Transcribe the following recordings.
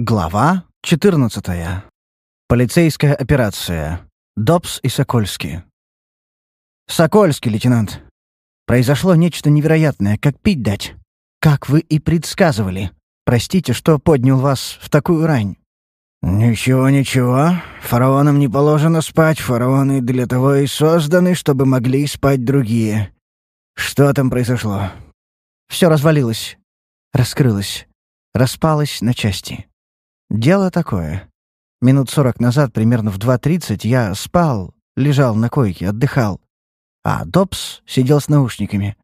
Глава 14. Полицейская операция. Добс и Сокольский. Сокольский, лейтенант. Произошло нечто невероятное, как пить дать. Как вы и предсказывали. Простите, что поднял вас в такую рань. «Ничего, ничего. Фараонам не положено спать. Фараоны для того и созданы, чтобы могли спать другие. Что там произошло?» Все развалилось. Раскрылось. Распалось на части. Дело такое. Минут сорок назад, примерно в 2.30, я спал, лежал на койке, отдыхал. А Добс сидел с наушниками.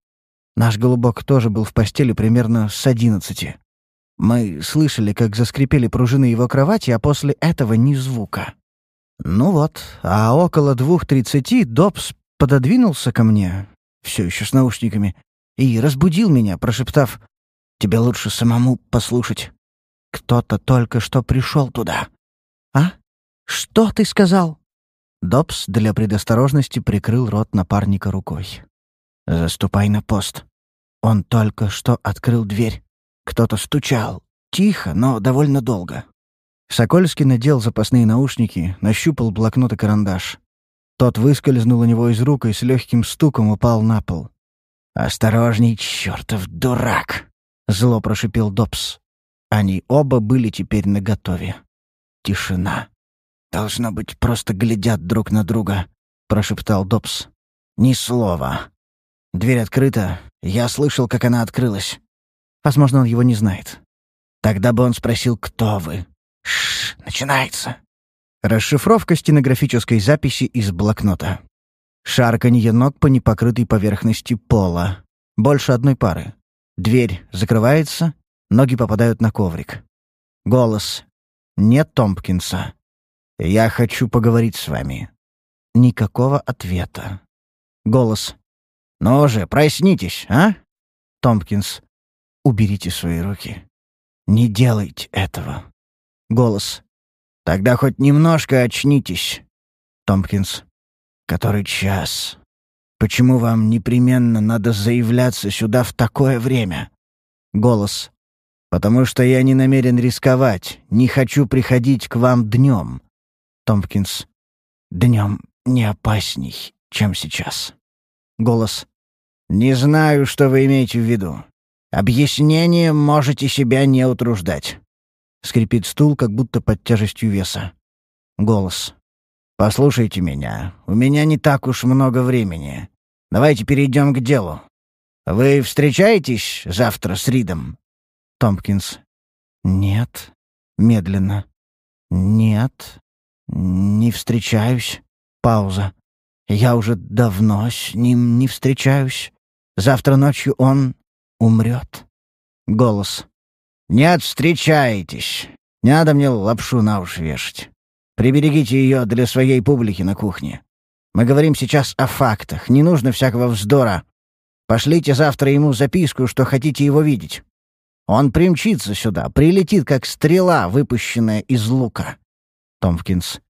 Наш голубок тоже был в постели примерно с одиннадцати. Мы слышали, как заскрипели пружины его кровати, а после этого ни звука. Ну вот, а около двух тридцати Добс пододвинулся ко мне, все еще с наушниками, и разбудил меня, прошептав «Тебе лучше самому послушать». Кто-то только что пришел туда. А? Что ты сказал? Добс для предосторожности прикрыл рот напарника рукой. «Заступай на пост. Он только что открыл дверь. Кто-то стучал. Тихо, но довольно долго». Сокольский надел запасные наушники, нащупал блокнот и карандаш. Тот выскользнул у него из рук и с легким стуком упал на пол. «Осторожней, чертов дурак!» — зло прошипел Добс. Они оба были теперь наготове. Тишина. «Должно быть, просто глядят друг на друга», — прошептал Добс. «Ни слова. Дверь открыта. Я слышал, как она открылась. Возможно, он его не знает. Тогда бы он спросил, кто вы. Шш, начинается». Расшифровка стенографической записи из блокнота. Шарканье ног по непокрытой поверхности пола. Больше одной пары. Дверь закрывается, Ноги попадают на коврик. Голос. «Нет Томпкинса. Я хочу поговорить с вами». Никакого ответа. Голос. «Ну же, проснитесь, а?» Томпкинс. «Уберите свои руки. Не делайте этого». Голос. «Тогда хоть немножко очнитесь». Томпкинс. «Который час? Почему вам непременно надо заявляться сюда в такое время?» Голос. «Потому что я не намерен рисковать, не хочу приходить к вам днем». Томпкинс. «Днем не опасней, чем сейчас». Голос. «Не знаю, что вы имеете в виду. Объяснением можете себя не утруждать». Скрипит стул, как будто под тяжестью веса. Голос. «Послушайте меня. У меня не так уж много времени. Давайте перейдем к делу. Вы встречаетесь завтра с Ридом?» Томпкинс. «Нет». Медленно. «Нет. Не встречаюсь». Пауза. «Я уже давно с ним не встречаюсь. Завтра ночью он умрет». Голос. «Нет, встречаетесь. Не надо мне лапшу на уши вешать. Приберегите ее для своей публики на кухне. Мы говорим сейчас о фактах, не нужно всякого вздора. Пошлите завтра ему записку, что хотите его видеть. Он примчится сюда, прилетит, как стрела, выпущенная из лука. Томпкинс.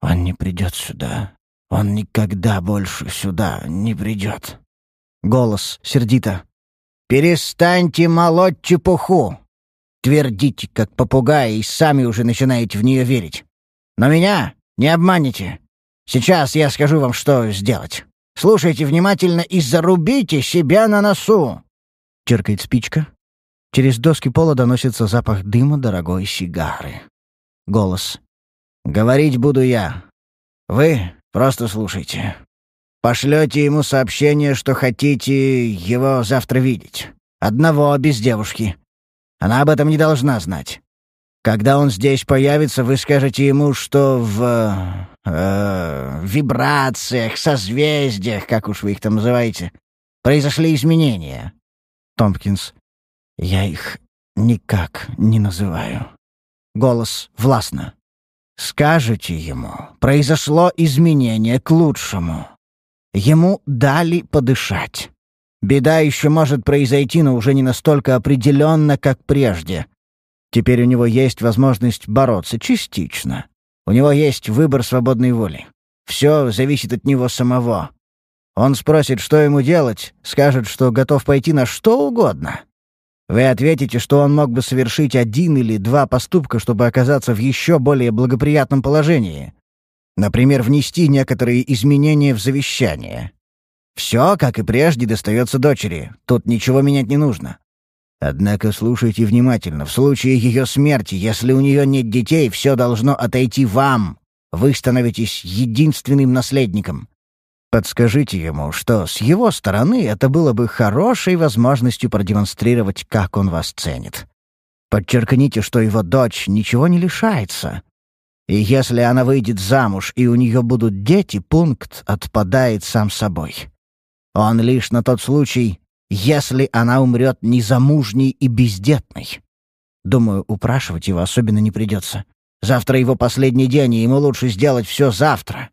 Он не придет сюда. Он никогда больше сюда не придет. Голос сердито. «Перестаньте молоть чепуху! Твердите, как попугаи, и сами уже начинаете в нее верить. Но меня не обманете. Сейчас я скажу вам, что сделать. Слушайте внимательно и зарубите себя на носу!» Черкает спичка, Через доски пола доносится запах дыма дорогой сигары. Голос. «Говорить буду я. Вы просто слушайте. Пошлете ему сообщение, что хотите его завтра видеть. Одного, без девушки. Она об этом не должна знать. Когда он здесь появится, вы скажете ему, что в... Э, вибрациях, созвездиях, как уж вы их там называете, произошли изменения. Томпкинс. Я их никак не называю. Голос властно. Скажете ему, произошло изменение к лучшему. Ему дали подышать. Беда еще может произойти, но уже не настолько определенно, как прежде. Теперь у него есть возможность бороться частично. У него есть выбор свободной воли. Все зависит от него самого. Он спросит, что ему делать, скажет, что готов пойти на что угодно. Вы ответите, что он мог бы совершить один или два поступка, чтобы оказаться в еще более благоприятном положении. Например, внести некоторые изменения в завещание. Все, как и прежде, достается дочери. Тут ничего менять не нужно. Однако слушайте внимательно. В случае ее смерти, если у нее нет детей, все должно отойти вам. Вы становитесь единственным наследником. Подскажите ему, что с его стороны это было бы хорошей возможностью продемонстрировать, как он вас ценит. Подчеркните, что его дочь ничего не лишается. И если она выйдет замуж и у нее будут дети, пункт отпадает сам собой. Он лишь на тот случай, если она умрет незамужней и бездетной. Думаю, упрашивать его особенно не придется. Завтра его последний день, и ему лучше сделать все завтра.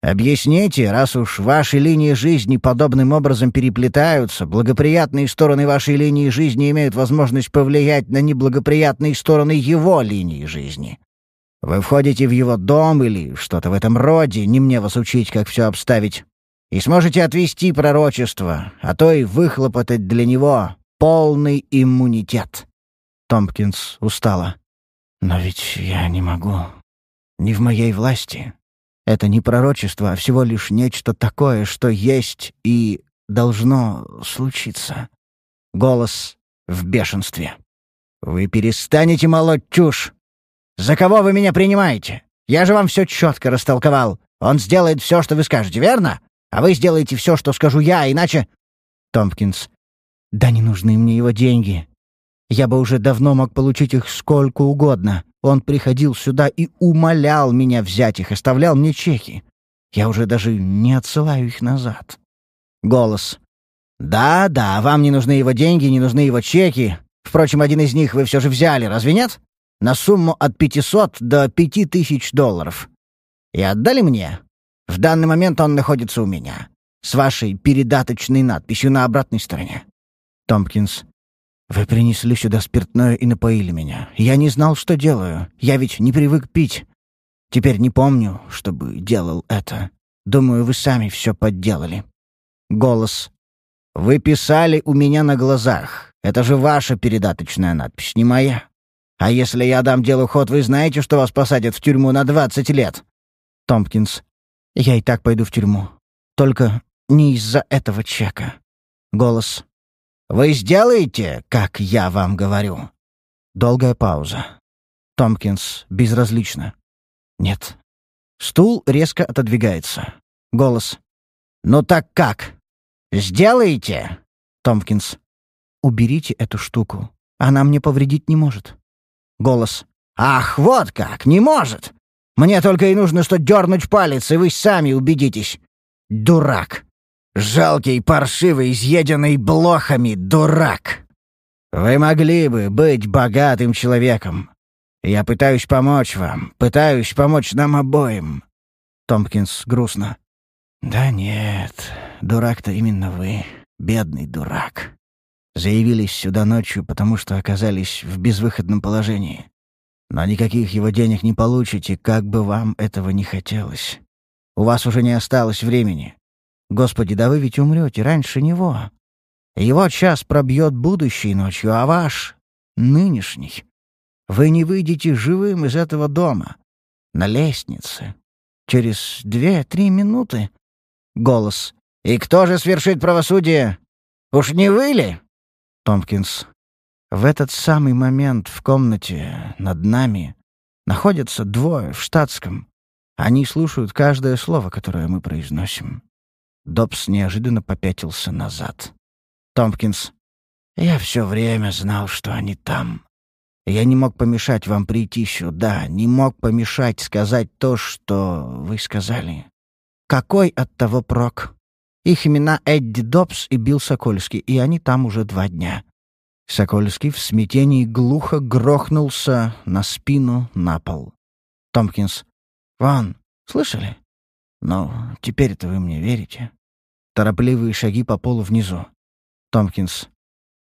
Объясните, раз уж ваши линии жизни подобным образом переплетаются, благоприятные стороны вашей линии жизни имеют возможность повлиять на неблагоприятные стороны его линии жизни. Вы входите в его дом или что-то в этом роде, не мне вас учить, как все обставить, и сможете отвести пророчество, а то и выхлопотать для него полный иммунитет. Томпкинс устала. «Но ведь я не могу. Не в моей власти. Это не пророчество, а всего лишь нечто такое, что есть и должно случиться. Голос в бешенстве. «Вы перестанете молоть чушь! За кого вы меня принимаете? Я же вам все четко растолковал. Он сделает все, что вы скажете, верно? А вы сделаете все, что скажу я, иначе...» Томпкинс. «Да не нужны мне его деньги. Я бы уже давно мог получить их сколько угодно. Он приходил сюда и умолял меня взять их, оставлял мне чеки. Я уже даже не отсылаю их назад. Голос. «Да, да, вам не нужны его деньги, не нужны его чеки. Впрочем, один из них вы все же взяли, разве нет? На сумму от 500 до 5000 долларов. И отдали мне? В данный момент он находится у меня. С вашей передаточной надписью на обратной стороне». Томпкинс. «Вы принесли сюда спиртное и напоили меня. Я не знал, что делаю. Я ведь не привык пить. Теперь не помню, чтобы делал это. Думаю, вы сами все подделали». Голос. «Вы писали у меня на глазах. Это же ваша передаточная надпись, не моя. А если я дам делу ход, вы знаете, что вас посадят в тюрьму на двадцать лет?» Томпкинс. «Я и так пойду в тюрьму. Только не из-за этого чека». Голос. Вы сделаете, как я вам говорю?» Долгая пауза. Томпкинс безразлично. «Нет». Стул резко отодвигается. Голос. «Ну так как? Сделаете?» Томпкинс. «Уберите эту штуку. Она мне повредить не может». Голос. «Ах, вот как! Не может! Мне только и нужно что дернуть палец, и вы сами убедитесь. Дурак!» Жалкий, паршивый, изъеденный блохами дурак. Вы могли бы быть богатым человеком. Я пытаюсь помочь вам, пытаюсь помочь нам обоим. Томпкинс грустно. Да нет, дурак-то именно вы, бедный дурак. Заявились сюда ночью, потому что оказались в безвыходном положении. Но никаких его денег не получите, как бы вам этого не хотелось. У вас уже не осталось времени. Господи, да вы ведь умрете раньше него. Его час пробьет будущей ночью, а ваш — нынешний. Вы не выйдете живым из этого дома. На лестнице. Через две-три минуты. Голос. «И кто же свершит правосудие? Уж не вы ли?» Томпкинс. В этот самый момент в комнате над нами находятся двое в штатском. Они слушают каждое слово, которое мы произносим. Добс неожиданно попятился назад. «Томпкинс, я все время знал, что они там. Я не мог помешать вам прийти сюда, не мог помешать сказать то, что вы сказали. Какой от того прок? Их имена Эдди Добс и Билл Сокольский, и они там уже два дня». Сокольский в смятении глухо грохнулся на спину на пол. Томпкинс. «Ван, слышали? Ну, теперь-то вы мне верите?» Торопливые шаги по полу внизу. Томпкинс.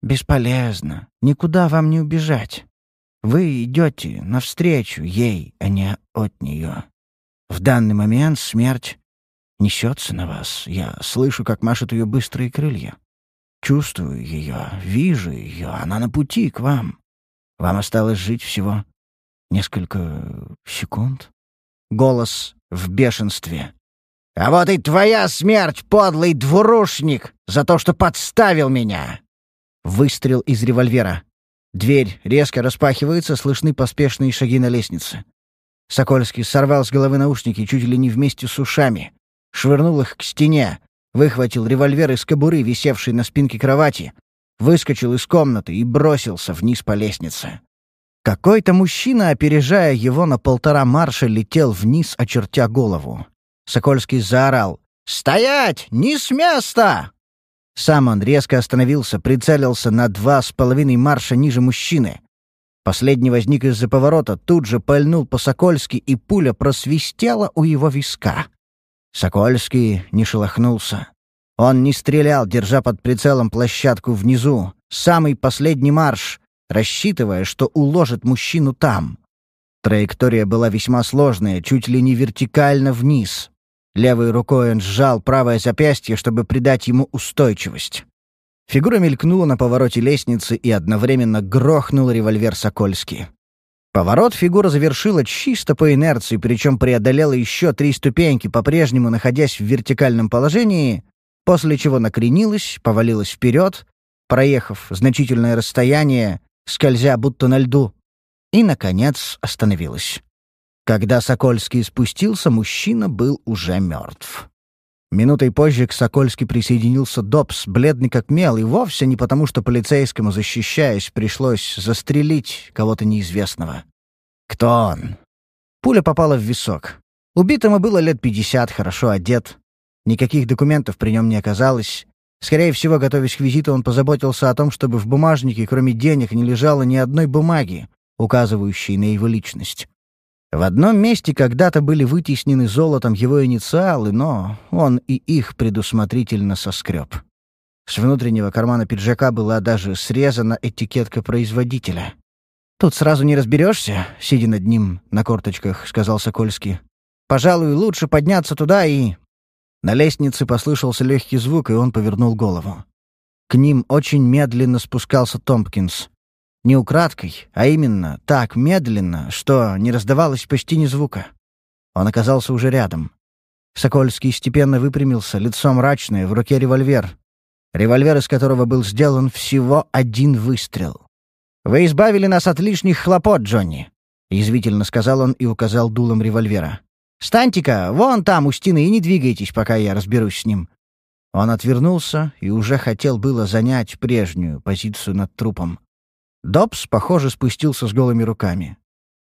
«Бесполезно. Никуда вам не убежать. Вы идете навстречу ей, а не от нее. В данный момент смерть несется на вас. Я слышу, как машут ее быстрые крылья. Чувствую ее, вижу ее, она на пути к вам. Вам осталось жить всего несколько секунд. Голос в бешенстве. «А вот и твоя смерть, подлый двурушник, за то, что подставил меня!» Выстрел из револьвера. Дверь резко распахивается, слышны поспешные шаги на лестнице. Сокольский сорвал с головы наушники чуть ли не вместе с ушами, швырнул их к стене, выхватил револьвер из кобуры, висевшей на спинке кровати, выскочил из комнаты и бросился вниз по лестнице. Какой-то мужчина, опережая его на полтора марша, летел вниз, очертя голову. Сокольский заорал. «Стоять! Не с места!» Сам он резко остановился, прицелился на два с половиной марша ниже мужчины. Последний возник из-за поворота, тут же пальнул по Сокольски, и пуля просвистела у его виска. Сокольский не шелохнулся. Он не стрелял, держа под прицелом площадку внизу. Самый последний марш, рассчитывая, что уложит мужчину там. Траектория была весьма сложная, чуть ли не вертикально вниз. Левой рукой он сжал правое запястье, чтобы придать ему устойчивость. Фигура мелькнула на повороте лестницы и одновременно грохнул револьвер Сокольский. Поворот фигура завершила чисто по инерции, причем преодолела еще три ступеньки, по-прежнему находясь в вертикальном положении, после чего накренилась, повалилась вперед, проехав значительное расстояние, скользя будто на льду, и, наконец, остановилась. Когда Сокольский спустился, мужчина был уже мертв. Минутой позже к Сокольски присоединился Добс, бледный как мел, и вовсе не потому, что полицейскому, защищаясь, пришлось застрелить кого-то неизвестного. Кто он? Пуля попала в висок. Убитому было лет пятьдесят, хорошо одет. Никаких документов при нем не оказалось. Скорее всего, готовясь к визиту, он позаботился о том, чтобы в бумажнике, кроме денег, не лежало ни одной бумаги, указывающей на его личность. В одном месте когда-то были вытеснены золотом его инициалы, но он и их предусмотрительно соскреб. С внутреннего кармана пиджака была даже срезана этикетка производителя. «Тут сразу не разберешься, сидя над ним на корточках», — сказал Сокольский. «Пожалуй, лучше подняться туда и...» На лестнице послышался легкий звук, и он повернул голову. К ним очень медленно спускался Томпкинс. Не украдкой, а именно так медленно, что не раздавалось почти ни звука. Он оказался уже рядом. Сокольский степенно выпрямился, лицо мрачное, в руке револьвер. Револьвер, из которого был сделан всего один выстрел. «Вы избавили нас от лишних хлопот, Джонни», — язвительно сказал он и указал дулом револьвера. «Станьте-ка, вон там, у стены, и не двигайтесь, пока я разберусь с ним». Он отвернулся и уже хотел было занять прежнюю позицию над трупом. Добс, похоже, спустился с голыми руками.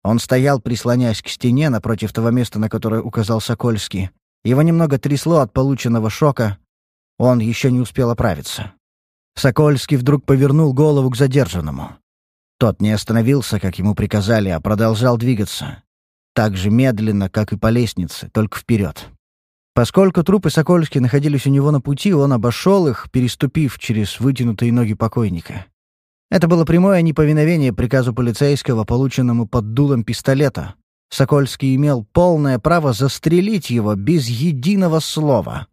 Он стоял, прислоняясь к стене напротив того места, на которое указал Сокольский. Его немного трясло от полученного шока. Он еще не успел оправиться. Сокольский вдруг повернул голову к задержанному. Тот не остановился, как ему приказали, а продолжал двигаться. Так же медленно, как и по лестнице, только вперед. Поскольку трупы Сокольски находились у него на пути, он обошел их, переступив через вытянутые ноги покойника. Это было прямое неповиновение приказу полицейского, полученному под дулом пистолета. Сокольский имел полное право застрелить его без единого слова.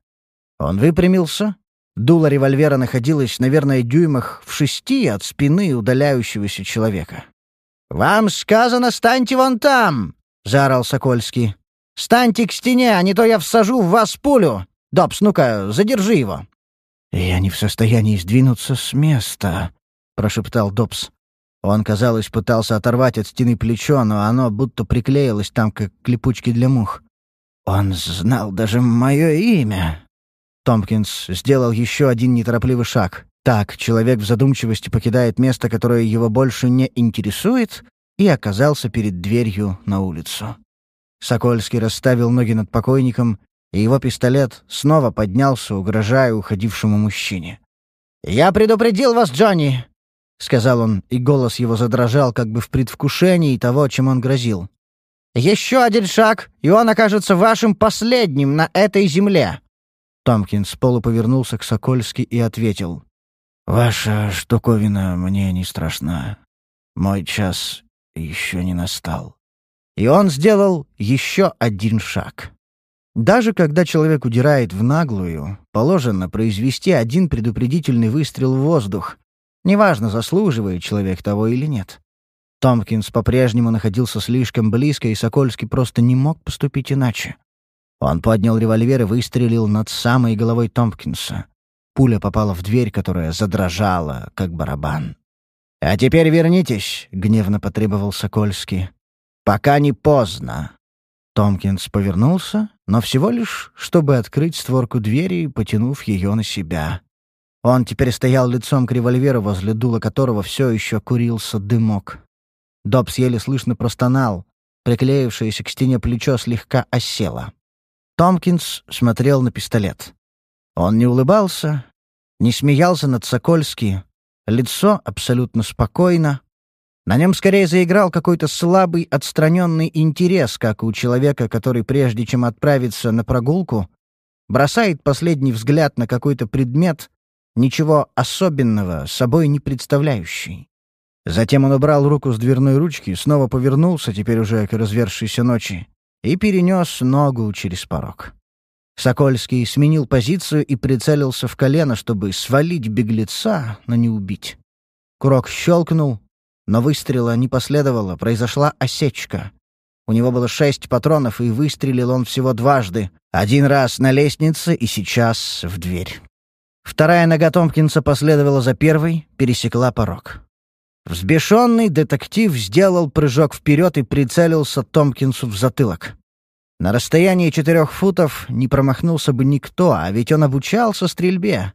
Он выпрямился. Дуло револьвера находилось, наверное, дюймах в шести от спины удаляющегося человека. «Вам сказано, станьте вон там!» — заорал Сокольский. «Станьте к стене, а не то я всажу в вас пулю! Добс, ну-ка, задержи его!» «Я не в состоянии сдвинуться с места», прошептал Добс. Он, казалось, пытался оторвать от стены плечо, но оно будто приклеилось там, как клепучки для мух. «Он знал даже мое имя!» Томпкинс сделал еще один неторопливый шаг. Так, человек в задумчивости покидает место, которое его больше не интересует, и оказался перед дверью на улицу. Сокольский расставил ноги над покойником, и его пистолет снова поднялся, угрожая уходившему мужчине. «Я предупредил вас, Джонни! — сказал он, и голос его задрожал как бы в предвкушении того, чем он грозил. «Еще один шаг, и он окажется вашим последним на этой земле!» Томкинс полуповернулся к Сокольски и ответил. «Ваша штуковина мне не страшна. Мой час еще не настал». И он сделал еще один шаг. Даже когда человек удирает в наглую, положено произвести один предупредительный выстрел в воздух. Неважно, заслуживает человек того или нет. Томпкинс по-прежнему находился слишком близко, и Сокольский просто не мог поступить иначе. Он поднял револьвер и выстрелил над самой головой Томпкинса. Пуля попала в дверь, которая задрожала, как барабан. «А теперь вернитесь», — гневно потребовал Сокольский. «Пока не поздно». Томпкинс повернулся, но всего лишь, чтобы открыть створку двери, потянув ее на себя. Он теперь стоял лицом к револьверу, возле дула которого все еще курился дымок. Добс еле слышно простонал. Приклеившееся к стене плечо слегка осело. Томпкинс смотрел на пистолет. Он не улыбался, не смеялся над Сокольски. Лицо абсолютно спокойно. На нем скорее заиграл какой-то слабый, отстраненный интерес, как у человека, который, прежде чем отправиться на прогулку, бросает последний взгляд на какой-то предмет, ничего особенного собой не представляющий. Затем он убрал руку с дверной ручки, снова повернулся, теперь уже к развершейся ночи, и перенес ногу через порог. Сокольский сменил позицию и прицелился в колено, чтобы свалить беглеца, но не убить. Курок щелкнул, но выстрела не последовало, произошла осечка. У него было шесть патронов, и выстрелил он всего дважды. Один раз на лестнице и сейчас в дверь. Вторая нога Томпкинса последовала за первой, пересекла порог. Взбешенный детектив сделал прыжок вперед и прицелился Томпкинсу в затылок. На расстоянии четырех футов не промахнулся бы никто, а ведь он обучался стрельбе.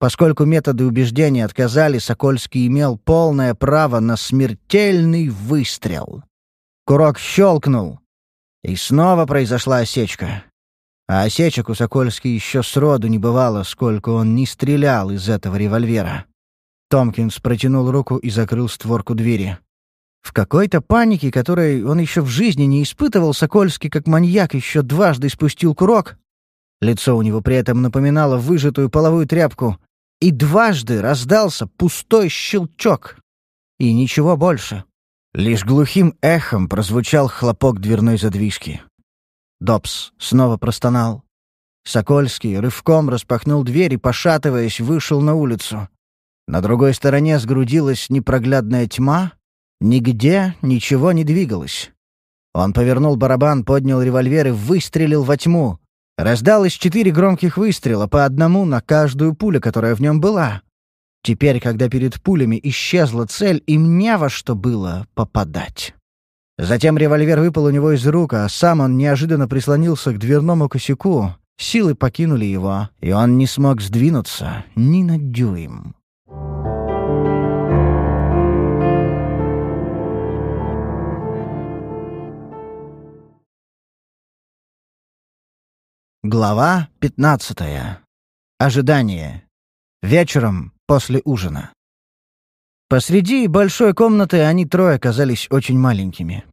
Поскольку методы убеждения отказали, Сокольский имел полное право на смертельный выстрел. Курок щелкнул, и снова произошла осечка. А осечек у Сокольски еще сроду не бывало, сколько он не стрелял из этого револьвера. Томкинс протянул руку и закрыл створку двери. В какой-то панике, которой он еще в жизни не испытывал, Сокольский, как маньяк, еще дважды спустил курок. Лицо у него при этом напоминало выжатую половую тряпку. И дважды раздался пустой щелчок. И ничего больше. Лишь глухим эхом прозвучал хлопок дверной задвижки. Добс снова простонал. Сокольский рывком распахнул дверь и, пошатываясь, вышел на улицу. На другой стороне сгрудилась непроглядная тьма. Нигде ничего не двигалось. Он повернул барабан, поднял револьвер и выстрелил во тьму. Раздалось четыре громких выстрела, по одному на каждую пулю, которая в нем была. Теперь, когда перед пулями исчезла цель, им не во что было попадать. Затем револьвер выпал у него из рук, а сам он неожиданно прислонился к дверному косяку. Силы покинули его, и он не смог сдвинуться ни на дюйм. Глава 15. Ожидание. Вечером после ужина. Посреди большой комнаты они трое оказались очень маленькими.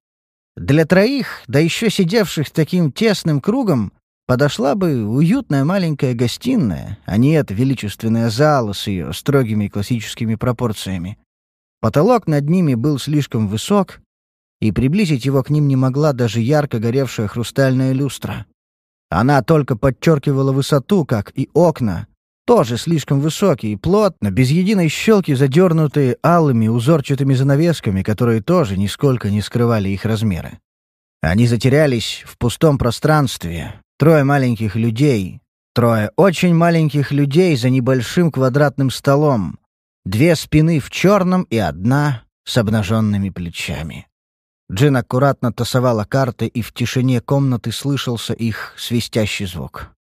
Для троих, да еще сидевших таким тесным кругом, подошла бы уютная маленькая гостиная, а не эта величественная зала с ее строгими классическими пропорциями. Потолок над ними был слишком высок, и приблизить его к ним не могла даже ярко горевшая хрустальная люстра. Она только подчеркивала высоту, как и окна, тоже слишком высокие, плотно, без единой щелки, задернутые алыми узорчатыми занавесками, которые тоже нисколько не скрывали их размеры. Они затерялись в пустом пространстве. Трое маленьких людей. Трое очень маленьких людей за небольшим квадратным столом. Две спины в черном и одна с обнаженными плечами. Джин аккуратно тасовала карты, и в тишине комнаты слышался их свистящий звук.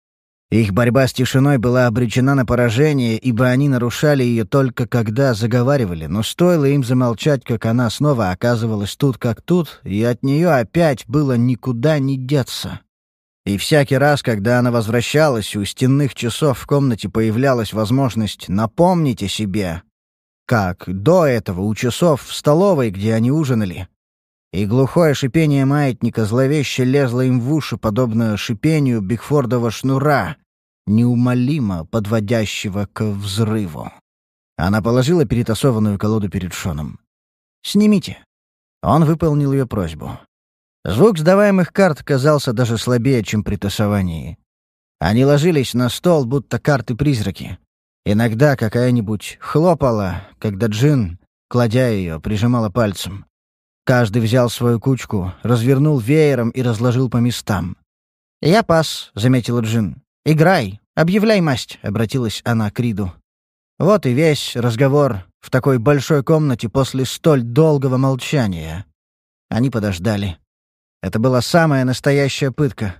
Их борьба с тишиной была обречена на поражение, ибо они нарушали ее только когда заговаривали, но стоило им замолчать, как она снова оказывалась тут как тут, и от нее опять было никуда не деться. И всякий раз, когда она возвращалась, у стенных часов в комнате появлялась возможность напомнить о себе, как до этого у часов в столовой, где они ужинали. И глухое шипение маятника зловеще лезло им в уши, подобно шипению Бигфордова шнура, неумолимо подводящего к взрыву. Она положила перетасованную колоду перед Шоном. «Снимите». Он выполнил ее просьбу. Звук сдаваемых карт казался даже слабее, чем при тасовании. Они ложились на стол, будто карты-призраки. Иногда какая-нибудь хлопала, когда Джин, кладя ее, прижимала пальцем. Каждый взял свою кучку, развернул веером и разложил по местам. «Я пас», — заметила Джин. «Играй, объявляй масть», — обратилась она к Риду. Вот и весь разговор в такой большой комнате после столь долгого молчания. Они подождали. Это была самая настоящая пытка.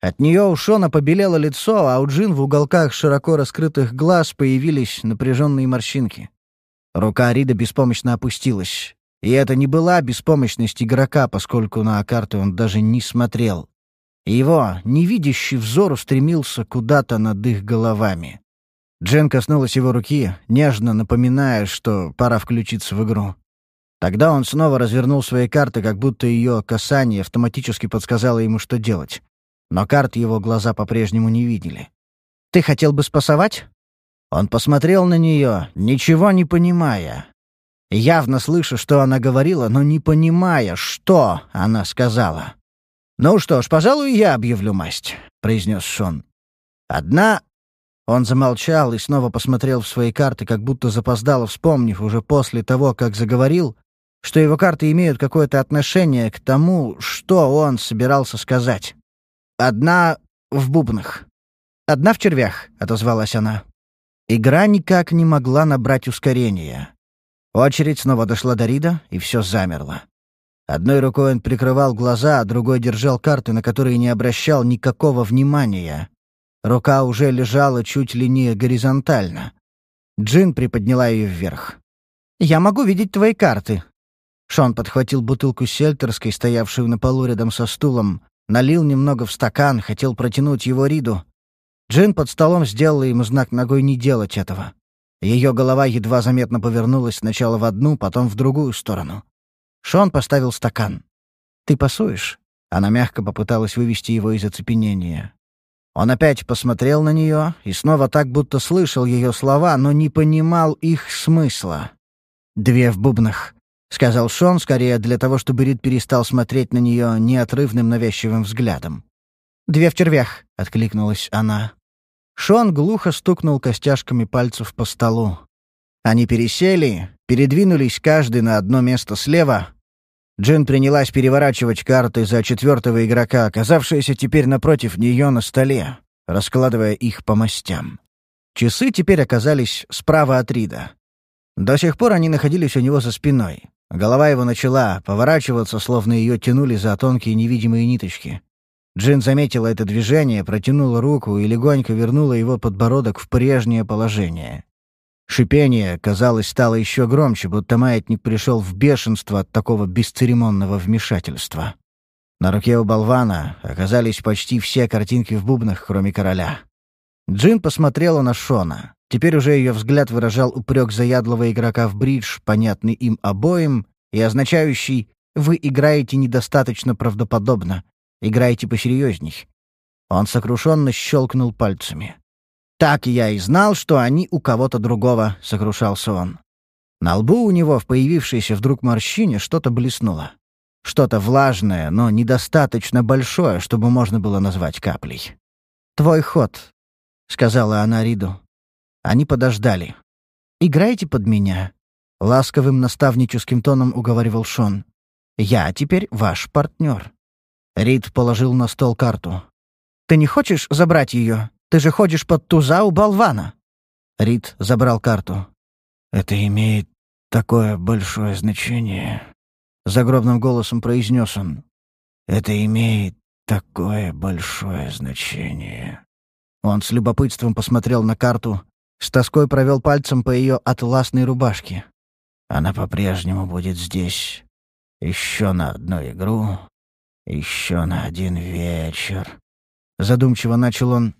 От нее у Шона побелело лицо, а у Джин в уголках широко раскрытых глаз появились напряженные морщинки. Рука Рида беспомощно опустилась. И это не была беспомощность игрока, поскольку на карты он даже не смотрел. Его невидящий взор устремился куда-то над их головами. Джен коснулась его руки, нежно напоминая, что пора включиться в игру. Тогда он снова развернул свои карты, как будто ее касание автоматически подсказало ему, что делать. Но карт его глаза по-прежнему не видели. «Ты хотел бы спасовать?» Он посмотрел на нее, ничего не понимая. Явно слыша, что она говорила, но не понимая, что она сказала. «Ну что ж, пожалуй, я объявлю масть», — произнес Шон. «Одна...» Он замолчал и снова посмотрел в свои карты, как будто запоздало, вспомнив уже после того, как заговорил, что его карты имеют какое-то отношение к тому, что он собирался сказать. «Одна в бубнах». «Одна в червях», — отозвалась она. Игра никак не могла набрать ускорения. Очередь снова дошла до Рида, и все замерло. Одной рукой он прикрывал глаза, а другой держал карты, на которые не обращал никакого внимания. Рука уже лежала чуть ли не горизонтально. Джин приподняла ее вверх. «Я могу видеть твои карты». Шон подхватил бутылку сельтерской, стоявшую на полу рядом со стулом, налил немного в стакан, хотел протянуть его Риду. Джин под столом сделала ему знак ногой не делать этого. Ее голова едва заметно повернулась сначала в одну, потом в другую сторону. Шон поставил стакан. «Ты пасуешь?» Она мягко попыталась вывести его из оцепенения. Он опять посмотрел на нее и снова так будто слышал ее слова, но не понимал их смысла. «Две в бубнах», — сказал Шон, скорее для того, чтобы Рид перестал смотреть на нее неотрывным навязчивым взглядом. «Две в червях», — откликнулась она. Шон глухо стукнул костяшками пальцев по столу. Они пересели, передвинулись каждый на одно место слева. Джин принялась переворачивать карты за четвертого игрока, оказавшиеся теперь напротив нее на столе, раскладывая их по мастям. Часы теперь оказались справа от Рида. До сих пор они находились у него за спиной. Голова его начала поворачиваться, словно ее тянули за тонкие невидимые ниточки. Джин заметила это движение, протянула руку и легонько вернула его подбородок в прежнее положение. Шипение, казалось, стало еще громче, будто маятник пришел в бешенство от такого бесцеремонного вмешательства. На руке у болвана оказались почти все картинки в бубнах, кроме короля. Джин посмотрела на Шона. Теперь уже ее взгляд выражал упрек заядлого игрока в бридж, понятный им обоим, и означающий «Вы играете недостаточно правдоподобно. Играете посерьезней». Он сокрушенно щелкнул пальцами. «Так я и знал, что они у кого-то другого», — сокрушался он. На лбу у него в появившейся вдруг морщине что-то блеснуло. Что-то влажное, но недостаточно большое, чтобы можно было назвать каплей. «Твой ход», — сказала она Риду. Они подождали. «Играйте под меня», — ласковым наставническим тоном уговаривал Шон. «Я теперь ваш партнер». Рид положил на стол карту. «Ты не хочешь забрать ее? Ты же ходишь под туза у болвана». Рид забрал карту. «Это имеет такое большое значение», — загробным голосом произнес он. «Это имеет такое большое значение». Он с любопытством посмотрел на карту, с тоской провел пальцем по ее атласной рубашке. Она по-прежнему будет здесь. Еще на одну игру. Еще на один вечер. Задумчиво начал он.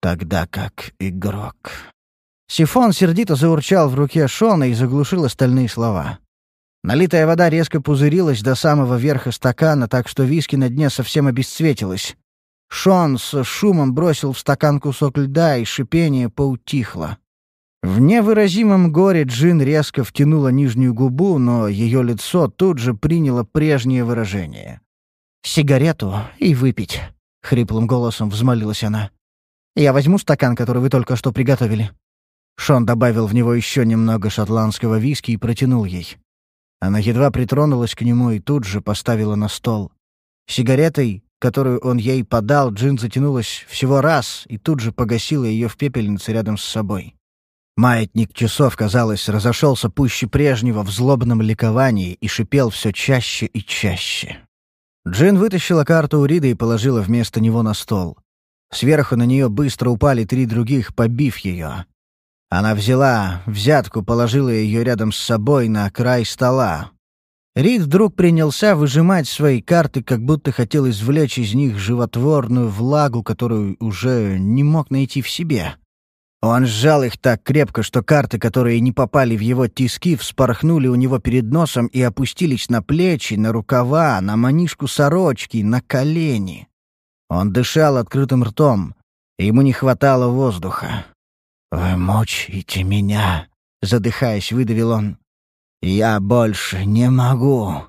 Тогда как игрок. Сифон сердито заурчал в руке Шона и заглушил остальные слова. Налитая вода резко пузырилась до самого верха стакана, так что виски на дне совсем обесцветилось. Шон с шумом бросил в стакан кусок льда, и шипение поутихло. В невыразимом горе Джин резко втянула нижнюю губу, но ее лицо тут же приняло прежнее выражение. сигарету и выпить», — хриплым голосом взмолилась она. «Я возьму стакан, который вы только что приготовили». Шон добавил в него еще немного шотландского виски и протянул ей. Она едва притронулась к нему и тут же поставила на стол. Сигаретой, которую он ей подал, Джин затянулась всего раз и тут же погасила ее в пепельнице рядом с собой. Маятник часов, казалось, разошелся пуще прежнего в злобном ликовании и шипел все чаще и чаще. Джин вытащила карту у Рида и положила вместо него на стол. Сверху на нее быстро упали три других, побив ее. Она взяла взятку, положила ее рядом с собой на край стола. Рид вдруг принялся выжимать свои карты, как будто хотел извлечь из них животворную влагу, которую уже не мог найти в себе. Он сжал их так крепко, что карты, которые не попали в его тиски, вспорхнули у него перед носом и опустились на плечи, на рукава, на манишку сорочки, на колени. Он дышал открытым ртом, и ему не хватало воздуха. «Вы мучаете меня», — задыхаясь, выдавил он. «Я больше не могу.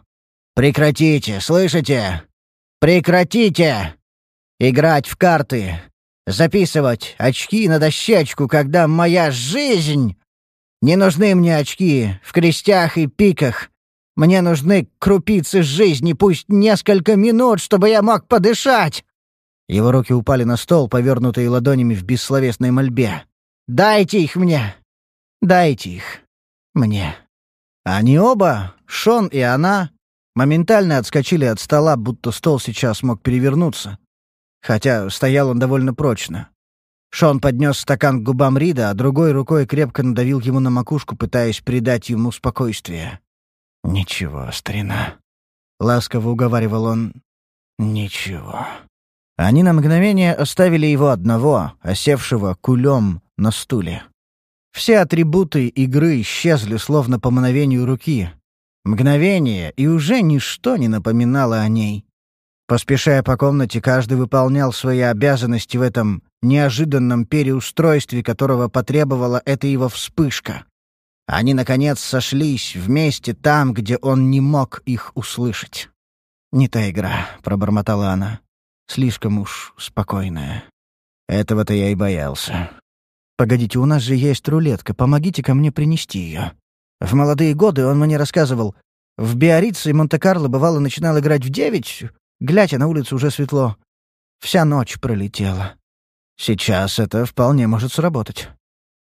Прекратите, слышите? Прекратите! Играть в карты, записывать очки на дощечку, когда моя жизнь... Не нужны мне очки в крестях и пиках. Мне нужны крупицы жизни, пусть несколько минут, чтобы я мог подышать!» Его руки упали на стол, повернутые ладонями в бессловесной мольбе. «Дайте их мне! Дайте их мне!» Они оба, Шон и она, моментально отскочили от стола, будто стол сейчас мог перевернуться хотя стоял он довольно прочно. Шон поднес стакан к губам Рида, а другой рукой крепко надавил ему на макушку, пытаясь придать ему спокойствие. «Ничего, старина», — ласково уговаривал он. «Ничего». Они на мгновение оставили его одного, осевшего кулем на стуле. Все атрибуты игры исчезли, словно по мановению руки. Мгновение, и уже ничто не напоминало о ней. Поспешая по комнате, каждый выполнял свои обязанности в этом неожиданном переустройстве, которого потребовала эта его вспышка. Они, наконец, сошлись вместе там, где он не мог их услышать. «Не та игра», — пробормотала она. «Слишком уж спокойная». Этого-то я и боялся. «Погодите, у нас же есть рулетка. помогите ко мне принести ее». В молодые годы он мне рассказывал, в Биорице и Монте-Карло бывало начинал играть в девять, Глядя на улицу уже светло. Вся ночь пролетела. Сейчас это вполне может сработать.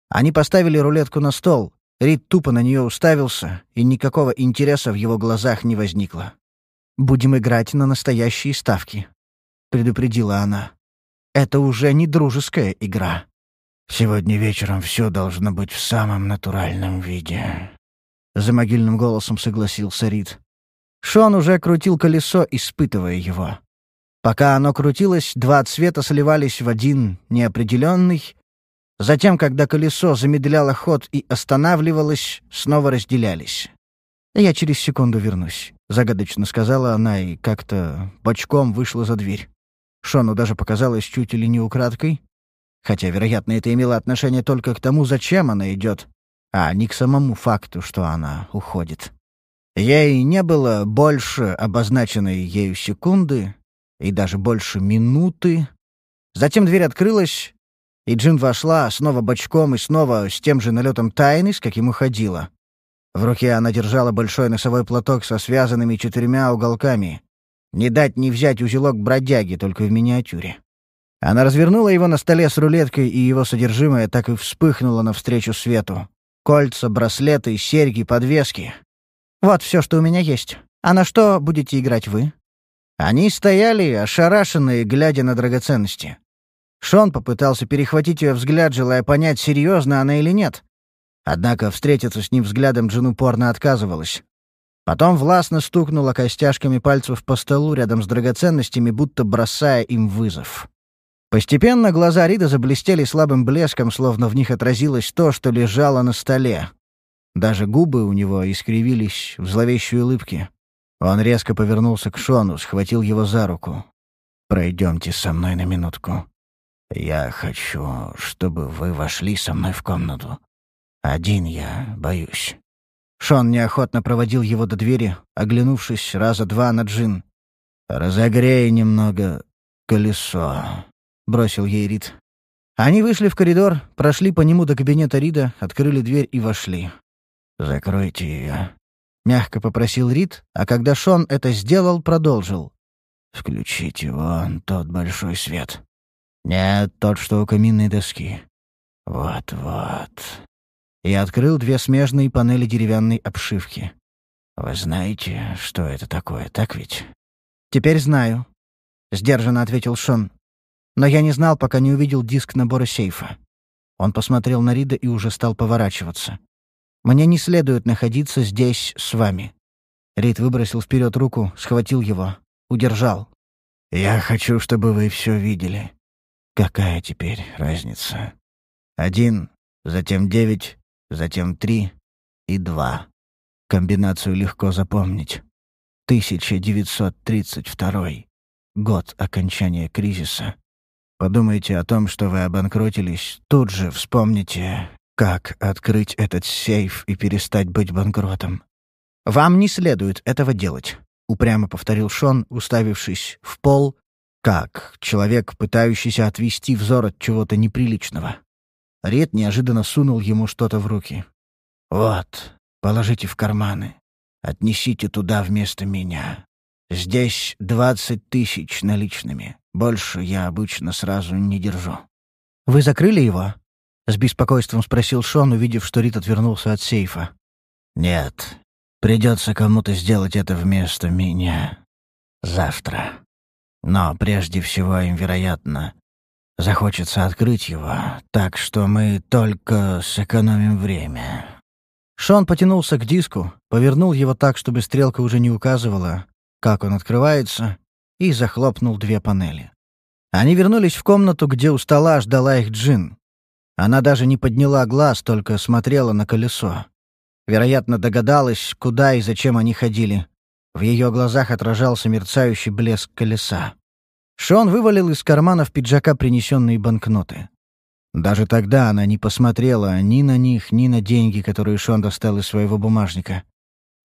Они поставили рулетку на стол. Рид тупо на нее уставился, и никакого интереса в его глазах не возникло. «Будем играть на настоящие ставки», — предупредила она. «Это уже не дружеская игра». «Сегодня вечером все должно быть в самом натуральном виде», — за могильным голосом согласился Рид. Шон уже крутил колесо, испытывая его. Пока оно крутилось, два цвета сливались в один неопределенный. Затем, когда колесо замедляло ход и останавливалось, снова разделялись. «Я через секунду вернусь», — загадочно сказала она и как-то бочком вышла за дверь. Шону даже показалось чуть или не украдкой, хотя, вероятно, это имело отношение только к тому, зачем она идет, а не к самому факту, что она уходит. Ей не было больше обозначенной ею секунды и даже больше минуты. Затем дверь открылась, и Джин вошла снова бочком и снова с тем же налетом тайны, с каким уходила. В руке она держала большой носовой платок со связанными четырьмя уголками. Не дать не взять узелок бродяги, только в миниатюре. Она развернула его на столе с рулеткой, и его содержимое так и вспыхнуло навстречу свету. Кольца, браслеты, серьги, подвески. Вот все, что у меня есть. А на что будете играть вы?» Они стояли, ошарашенные, глядя на драгоценности. Шон попытался перехватить ее взгляд, желая понять, серьезно она или нет. Однако встретиться с ним взглядом Джин упорно отказывалась. Потом властно стукнула костяшками пальцев по столу рядом с драгоценностями, будто бросая им вызов. Постепенно глаза Рида заблестели слабым блеском, словно в них отразилось то, что лежало на столе. Даже губы у него искривились в зловещей улыбке. Он резко повернулся к Шону, схватил его за руку. «Пройдемте со мной на минутку. Я хочу, чтобы вы вошли со мной в комнату. Один я боюсь». Шон неохотно проводил его до двери, оглянувшись раза два на Джин. «Разогрей немного колесо», — бросил ей Рид. Они вышли в коридор, прошли по нему до кабинета Рида, открыли дверь и вошли. «Закройте ее», — мягко попросил Рид, а когда Шон это сделал, продолжил. «Включите вон тот большой свет. Нет, тот, что у каминной доски. Вот-вот». И открыл две смежные панели деревянной обшивки. «Вы знаете, что это такое, так ведь?» «Теперь знаю», — сдержанно ответил Шон. «Но я не знал, пока не увидел диск набора сейфа». Он посмотрел на Рида и уже стал поворачиваться. «Мне не следует находиться здесь с вами». Рид выбросил вперед руку, схватил его, удержал. «Я хочу, чтобы вы все видели. Какая теперь разница? Один, затем девять, затем три и два. Комбинацию легко запомнить. 1932 год окончания кризиса. Подумайте о том, что вы обанкротились, тут же вспомните, как открыть этот сейф и перестать быть банкротом. «Вам не следует этого делать», — упрямо повторил Шон, уставившись в пол, как человек, пытающийся отвести взор от чего-то неприличного. Ред неожиданно сунул ему что-то в руки. «Вот, положите в карманы. Отнесите туда вместо меня. Здесь двадцать тысяч наличными. Больше я обычно сразу не держу». «Вы закрыли его?» — с беспокойством спросил Шон, увидев, что Рит отвернулся от сейфа. «Нет. Придется кому-то сделать это вместо меня. Завтра. Но прежде всего им, вероятно, захочется открыть его, так что мы только сэкономим время». Шон потянулся к диску, повернул его так, чтобы стрелка уже не указывала, как он открывается, и захлопнул две панели. Они вернулись в комнату, где у стола ждала их Джин. Она даже не подняла глаз, только смотрела на колесо. Вероятно, догадалась, куда и зачем они ходили. В ее глазах отражался мерцающий блеск колеса. Шон вывалил из карманов пиджака принесенные банкноты. Даже тогда она не посмотрела ни на них, ни на деньги, которые Шон достал из своего бумажника.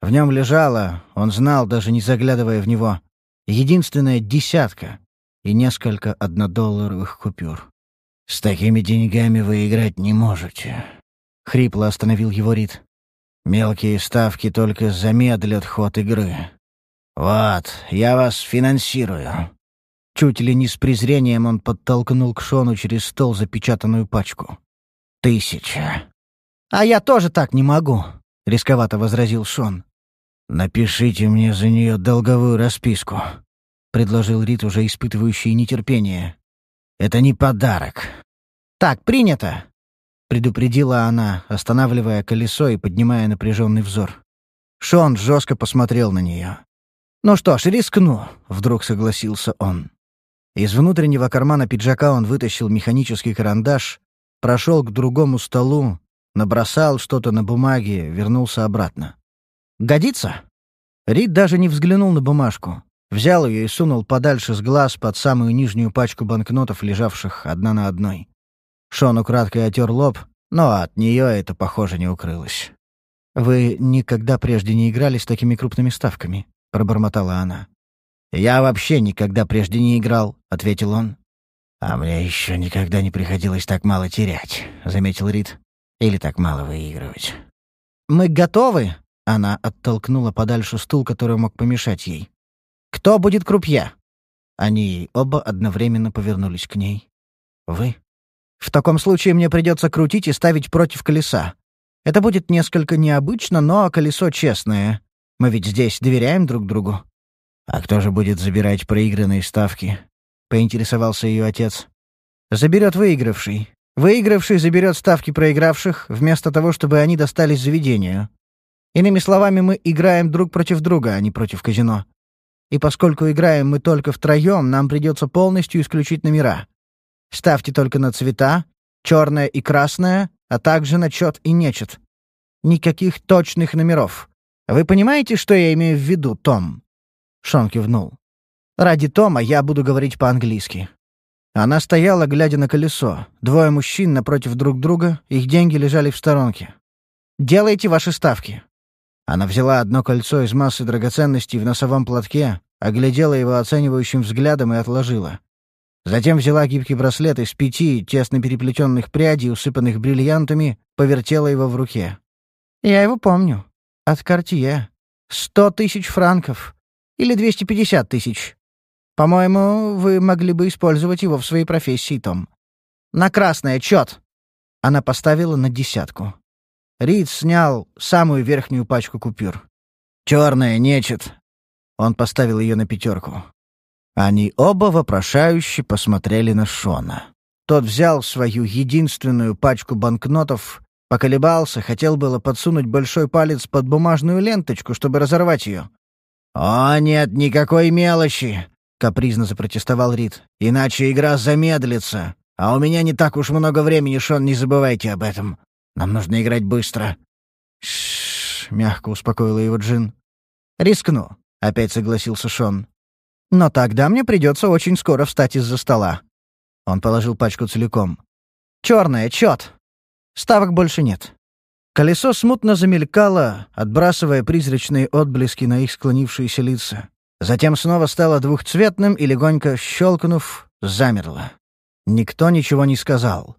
В нем лежала, он знал, даже не заглядывая в него, единственная десятка и несколько однодолларовых купюр. «С такими деньгами вы играть не можете», — хрипло остановил его Рид. «Мелкие ставки только замедлят ход игры. Вот, я вас финансирую. Чуть ли не с презрением он подтолкнул к Шону через стол запечатанную пачку. «Тысяча». «А я тоже так не могу», — рисковато возразил Шон. «Напишите мне за нее долговую расписку», — предложил Рит, уже испытывающий нетерпение. «Это не подарок». «Так, принято», — предупредила она, останавливая колесо и поднимая напряженный взор. Шон жестко посмотрел на нее. «Ну что ж, рискну», — вдруг согласился он. Из внутреннего кармана пиджака он вытащил механический карандаш, прошел к другому столу, набросал что-то на бумаге, вернулся обратно. «Годится?» Рид даже не взглянул на бумажку. Взял ее и сунул подальше с глаз под самую нижнюю пачку банкнотов, лежавших одна на одной. Шон украдкой отер лоб, но от нее это, похоже, не укрылось. «Вы никогда прежде не играли с такими крупными ставками?» — пробормотала она. «Я вообще никогда прежде не играл», — ответил он. «А мне еще никогда не приходилось так мало терять», — заметил Рид. «Или так мало выигрывать». «Мы готовы?» — она оттолкнула подальше стул, который мог помешать ей. «Кто будет крупье?» Они оба одновременно повернулись к ней. «Вы?» «В таком случае мне придется крутить и ставить против колеса. Это будет несколько необычно, но колесо честное. Мы ведь здесь доверяем друг другу». «А кто же будет забирать проигранные ставки?» — поинтересовался ее отец. «Заберет выигравший. Выигравший заберет ставки проигравших, вместо того, чтобы они достались заведению. Иными словами, мы играем друг против друга, а не против казино. И поскольку играем мы только втроем, нам придется полностью исключить номера. Ставьте только на цвета, черное и красное, а также на чет и нечет. Никаких точных номеров. Вы понимаете, что я имею в виду, Том?» Шон кивнул. «Ради Тома я буду говорить по-английски». Она стояла, глядя на колесо. Двое мужчин напротив друг друга, их деньги лежали в сторонке. «Делайте ваши ставки». Она взяла одно кольцо из массы драгоценностей в носовом платке, оглядела его оценивающим взглядом и отложила. Затем взяла гибкий браслет из пяти тесно переплетенных прядей, усыпанных бриллиантами, повертела его в руке. «Я его помню. От Кортье. Сто тысяч франков. Или двести пятьдесят тысяч. По-моему, вы могли бы использовать его в своей профессии, Том. На красный отчет!» Она поставила на десятку. Рид снял самую верхнюю пачку купюр. «Черная, нечет». Он поставил ее на пятерку. Они оба вопрошающе посмотрели на Шона. Тот взял свою единственную пачку банкнотов, поколебался, хотел было подсунуть большой палец под бумажную ленточку, чтобы разорвать ее. «О, нет, никакой мелочи!» — капризно запротестовал Рид. «Иначе игра замедлится. А у меня не так уж много времени, Шон, не забывайте об этом. Нам нужно играть быстро». «Ш-ш-ш», мягко успокоила его Джин. «Рискну», — опять согласился Шон. Но тогда мне придется очень скоро встать из-за стола. Он положил пачку целиком. Черная, чет. Ставок больше нет. Колесо смутно замелькало, отбрасывая призрачные отблески на их склонившиеся лица. Затем снова стало двухцветным и, легонько щелкнув, замерло. Никто ничего не сказал.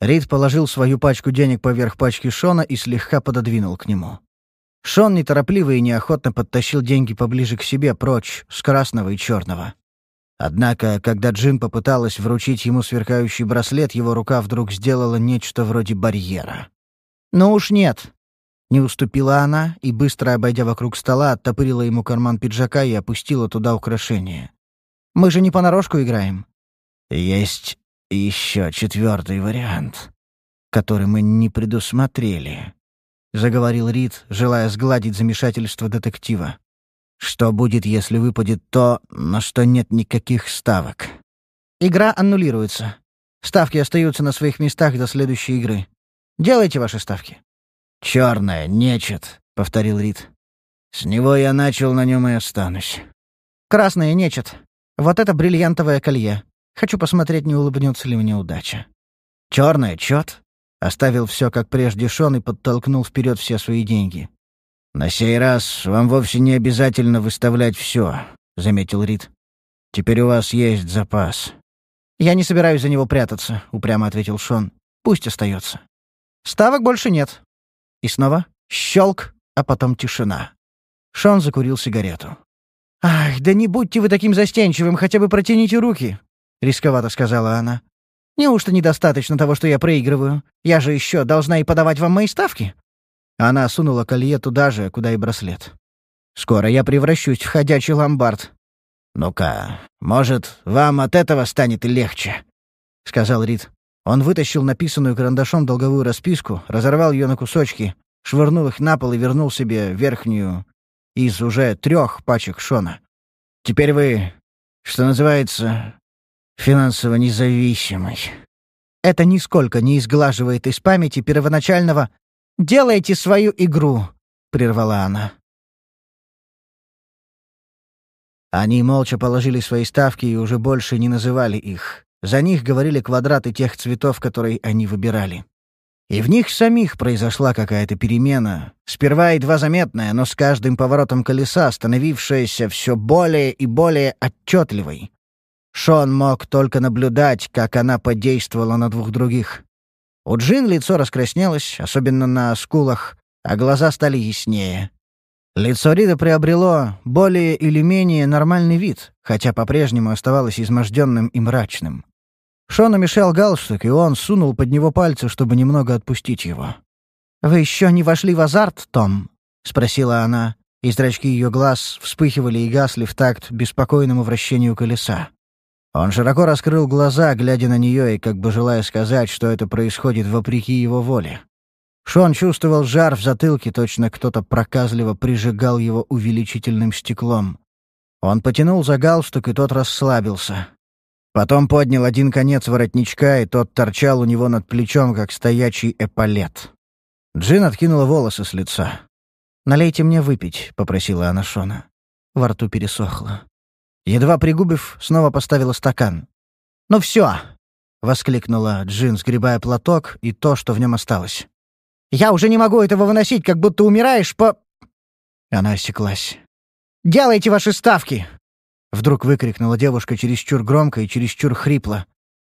Рид положил свою пачку денег поверх пачки Шона и слегка пододвинул к нему. Шон неторопливо и неохотно подтащил деньги поближе к себе, прочь, с красного и черного. Однако, когда Джин попыталась вручить ему сверкающий браслет, его рука вдруг сделала нечто вроде барьера. «Ну уж нет!» Не уступила она и, быстро обойдя вокруг стола, оттопырила ему карман пиджака и опустила туда украшение. «Мы же не понарошку играем». «Есть еще четвертый вариант, который мы не предусмотрели», — заговорил Рид, желая сгладить замешательство детектива. «Что будет, если выпадет то, на что нет никаких ставок?» «Игра аннулируется. Ставки остаются на своих местах до следующей игры. Делайте ваши ставки». «Чёрная, нечет», — повторил Рид. «С него я начал, на нем и останусь». «Красная, нечет. Вот это бриллиантовое колье. Хочу посмотреть, не улыбнется ли мне удача». «Чёрная, чёт?» Оставил все как прежде Шон и подтолкнул вперед все свои деньги. «На сей раз вам вовсе не обязательно выставлять все», — заметил Рид. «Теперь у вас есть запас». «Я не собираюсь за него прятаться», — упрямо ответил Шон. «Пусть остается. Ставок больше нет». И снова щелк, а потом тишина. Шон закурил сигарету. «Ах, да не будьте вы таким застенчивым, хотя бы протяните руки», — рисковато сказала она. Неужто недостаточно того, что я проигрываю? Я же еще должна и подавать вам мои ставки?» Она сунула колье туда же, куда и браслет. «Скоро я превращусь в ходячий ломбард». «Ну-ка, может, вам от этого станет легче?» — сказал Рид. Он вытащил написанную карандашом долговую расписку, разорвал ее на кусочки, швырнул их на пол и вернул себе верхнюю из уже трех пачек Шона. «Теперь вы, что называется, финансово независимый. Это нисколько не изглаживает из памяти первоначального «Делайте свою игру», — прервала она. Они молча положили свои ставки и уже больше не называли их. За них говорили квадраты тех цветов, которые они выбирали. И в них самих произошла какая-то перемена, сперва едва заметная, но с каждым поворотом колеса становившаяся все более и более отчетливой. Шон мог только наблюдать, как она подействовала на двух других. У Джин лицо раскраснелось, особенно на скулах, а глаза стали яснее. Лицо Рида приобрело более или менее нормальный вид, хотя по-прежнему оставалось изможденным и мрачным. Шону мешал галстук, и он сунул под него пальцы, чтобы немного отпустить его. «Вы еще не вошли в азарт, Том?» — спросила она, и зрачки ее глаз вспыхивали и гасли в такт беспокойному вращению колеса. Он широко раскрыл глаза, глядя на нее и как бы желая сказать, что это происходит вопреки его воле. Шон чувствовал жар в затылке, точно кто-то проказливо прижигал его увеличительным стеклом. Он потянул за галстук, и тот расслабился. Потом поднял один конец воротничка, и тот торчал у него над плечом, как стоячий эполет. Джин откинула волосы с лица. «Налейте мне выпить», — попросила она Шона. Во рту пересохло. Едва пригубив, снова поставила стакан. «Ну все!» — воскликнула Джин, сгребая платок и то, что в нем осталось. «Я уже не могу этого выносить, как будто умираешь по...» Она осеклась. «Делайте ваши ставки!» Вдруг выкрикнула девушка чересчур громко и чересчур хрипло.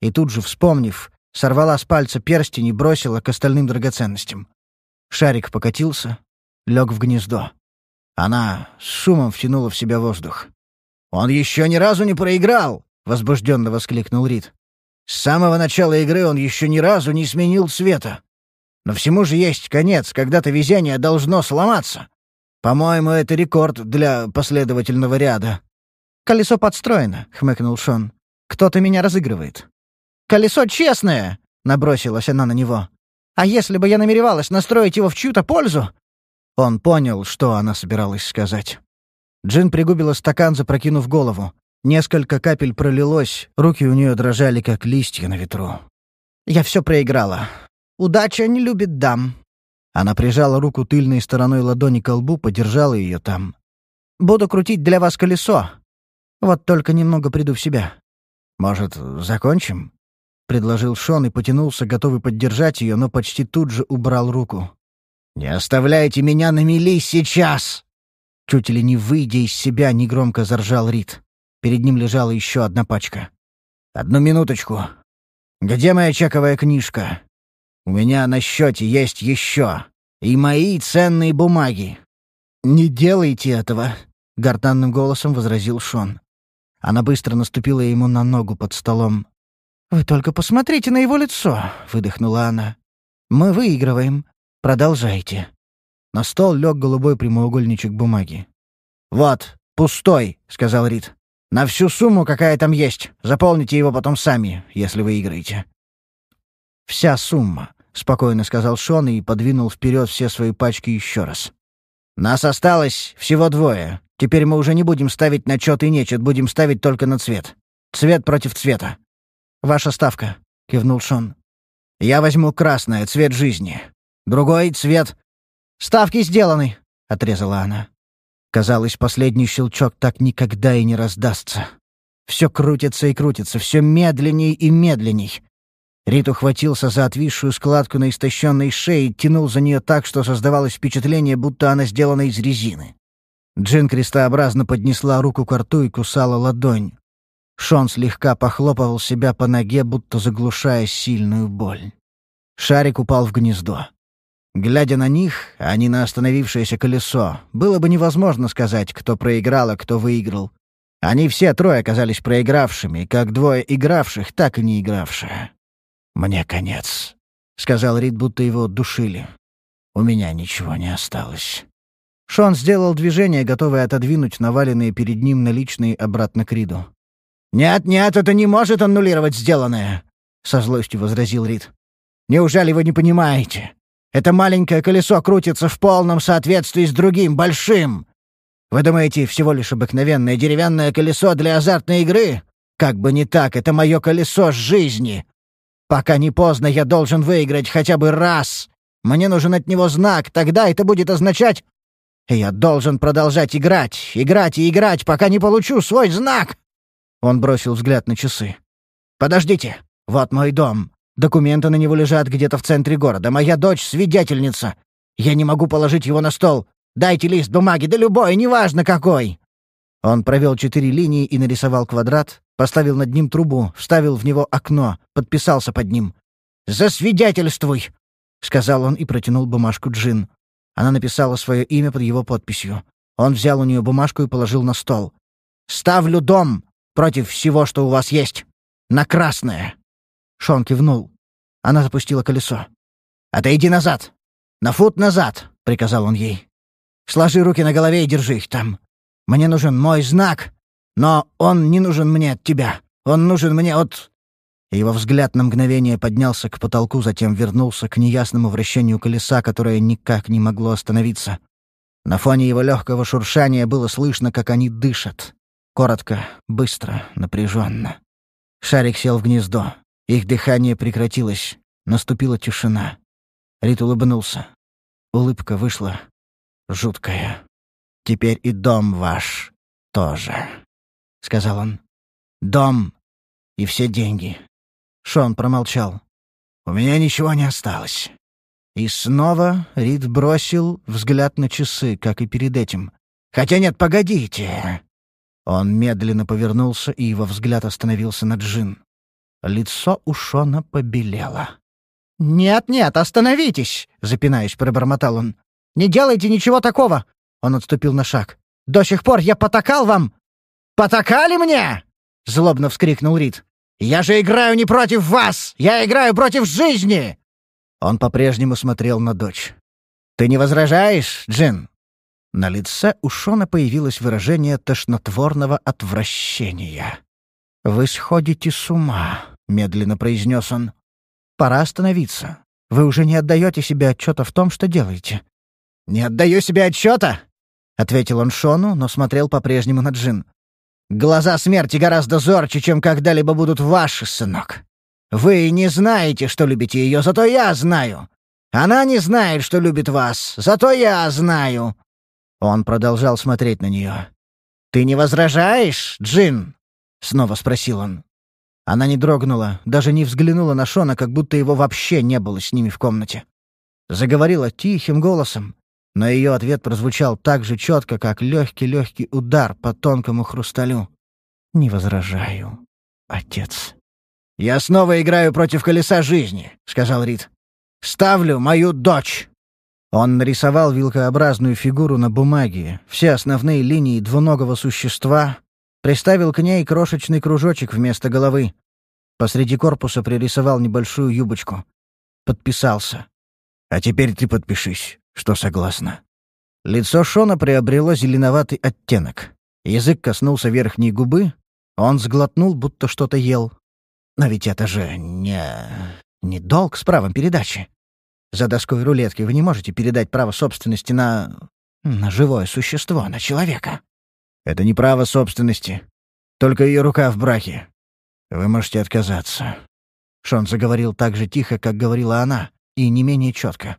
И тут же, вспомнив, сорвала с пальца перстень и бросила к остальным драгоценностям. Шарик покатился, лег в гнездо. Она с шумом втянула в себя воздух. «Он еще ни разу не проиграл!» — возбужденно воскликнул Рид. «С самого начала игры он еще ни разу не сменил цвета. Но всему же есть конец, когда-то везение должно сломаться. По-моему, это рекорд для последовательного ряда». «Колесо подстроено», — хмыкнул Шон. «Кто-то меня разыгрывает». «Колесо честное!» — набросилась она на него. «А если бы я намеревалась настроить его в чью-то пользу?» Он понял, что она собиралась сказать. Джин пригубила стакан, запрокинув голову. Несколько капель пролилось, руки у нее дрожали, как листья на ветру. «Я все проиграла. Удача не любит дам». Она прижала руку тыльной стороной ладони к лбу, подержала ее там. «Буду крутить для вас колесо. Вот только немного приду в себя. Может, закончим?» — предложил Шон и потянулся, готовый поддержать ее, но почти тут же убрал руку. «Не оставляйте меня на мели сейчас!» Чуть ли не выйдя из себя, негромко заржал Рид. Перед ним лежала еще одна пачка. «Одну минуточку. Где моя чековая книжка? У меня на счете есть еще. И мои ценные бумаги». «Не делайте этого», — гортанным голосом возразил Шон. Она быстро наступила ему на ногу под столом. «Вы только посмотрите на его лицо», — выдохнула она. «Мы выигрываем. Продолжайте». На стол лег голубой прямоугольничек бумаги. «Вот, пустой», — сказал Рид. «На всю сумму, какая там есть. Заполните его потом сами, если выиграете». «Вся сумма», — спокойно сказал Шон и подвинул вперед все свои пачки еще раз. «Нас осталось всего двое. Теперь мы уже не будем ставить на чёт и нечет, будем ставить только на цвет. Цвет против цвета. Ваша ставка, кивнул Шон. Я возьму красное, цвет жизни. Другой цвет. Ставки сделаны, отрезала она. Казалось, последний щелчок так никогда и не раздастся. Все крутится и крутится, все медленней и медленней. Рит ухватился за отвисшую складку на истощенной шее и тянул за нее так, что создавалось впечатление, будто она сделана из резины. Джин крестообразно поднесла руку к рту и кусала ладонь. Шон слегка похлопывал себя по ноге, будто заглушая сильную боль. Шарик упал в гнездо. Глядя на них, а не на остановившееся колесо, было бы невозможно сказать, кто проиграл, а кто выиграл. Они все трое оказались проигравшими, как двое игравших, так и не игравшие. «Мне конец», — сказал Рид, будто его душили. «У меня ничего не осталось». Шон сделал движение, готовый отодвинуть наваленные перед ним наличные обратно к Риду. «Нет, нет, это не может аннулировать сделанное!» — со злостью возразил Рид. «Неужели вы не понимаете? Это маленькое колесо крутится в полном соответствии с другим, большим. Вы думаете, всего лишь обыкновенное деревянное колесо для азартной игры? Как бы не так, это мое колесо жизни. Пока не поздно, я должен выиграть хотя бы раз. Мне нужен от него знак, тогда это будет означать, я должен продолжать играть, играть и играть, пока не получу свой знак!» Он бросил взгляд на часы. «Подождите, вот мой дом. Документы на него лежат где-то в центре города. Моя дочь — свидетельница. Я не могу положить его на стол. Дайте лист бумаги, да любой, неважно какой!» Он провел четыре линии и нарисовал квадрат, поставил над ним трубу, вставил в него окно, подписался под ним. «Засвидетельствуй!» — сказал он и протянул бумажку Джин. Она написала свое имя под его подписью. Он взял у нее бумажку и положил на стол. «Ставлю дом против всего, что у вас есть. На красное!» Шон кивнул. Она запустила колесо. «Отойди назад! На фут назад!» — приказал он ей. «Сложи руки на голове и держи их там. Мне нужен мой знак, но он не нужен мне от тебя. Он нужен мне от его взгляд на мгновение поднялся к потолку, затем вернулся к неясному вращению колеса, которое никак не могло остановиться. На фоне его легкого шуршания было слышно, как они дышат. Коротко, быстро, напряженно. Шарик сел в гнездо. Их дыхание прекратилось. Наступила тишина. Рит улыбнулся. Улыбка вышла жуткая. «Теперь и дом ваш тоже», — сказал он. «Дом и все деньги, Шон промолчал. «У меня ничего не осталось». И снова Рид бросил взгляд на часы, как и перед этим. «Хотя нет, погодите!» Он медленно повернулся, и его взгляд остановился на Джин. Лицо у Шона побелело. «Нет-нет, остановитесь!» — запинаясь, пробормотал он. «Не делайте ничего такого!» Он отступил на шаг. «До сих пор я потакал вам!» «Потакали мне?» — злобно вскрикнул Рид. «Я же играю не против вас! Я играю против жизни!» Он по-прежнему смотрел на дочь. «Ты не возражаешь, Джин?» На лице у Шона появилось выражение тошнотворного отвращения. «Вы сходите с ума», — медленно произнес он. «Пора остановиться. Вы уже не отдаете себе отчета в том, что делаете». «Не отдаю себе отчета?» — ответил он Шону, но смотрел по-прежнему на Джин. «Глаза смерти гораздо зорче, чем когда-либо будут ваши, сынок. Вы не знаете, что любите ее, зато я знаю. Она не знает, что любит вас, зато я знаю». Он продолжал смотреть на нее. «Ты не возражаешь, Джин?» — снова спросил он. Она не дрогнула, даже не взглянула на Шона, как будто его вообще не было с ними в комнате. Заговорила тихим голосом, но ее ответ прозвучал так же четко, как легкий-легкий удар по тонкому хрусталю. «Не возражаю, отец». «Я снова играю против колеса жизни», — сказал Рид. «Ставлю мою дочь!» Он нарисовал вилкообразную фигуру на бумаге, все основные линии двуногого существа, приставил к ней крошечный кружочек вместо головы. Посреди корпуса пририсовал небольшую юбочку. Подписался. «А теперь ты подпишись, что согласна». Лицо Шона приобрело зеленоватый оттенок. Язык коснулся верхней губы, он сглотнул, будто что-то ел. Но ведь это же не... не долг с правом передачи. За доской рулетки вы не можете передать право собственности на... на живое существо, на человека. Это не право собственности. Только ее рука в браке. Вы можете отказаться. Шон заговорил так же тихо, как говорила она, и не менее четко.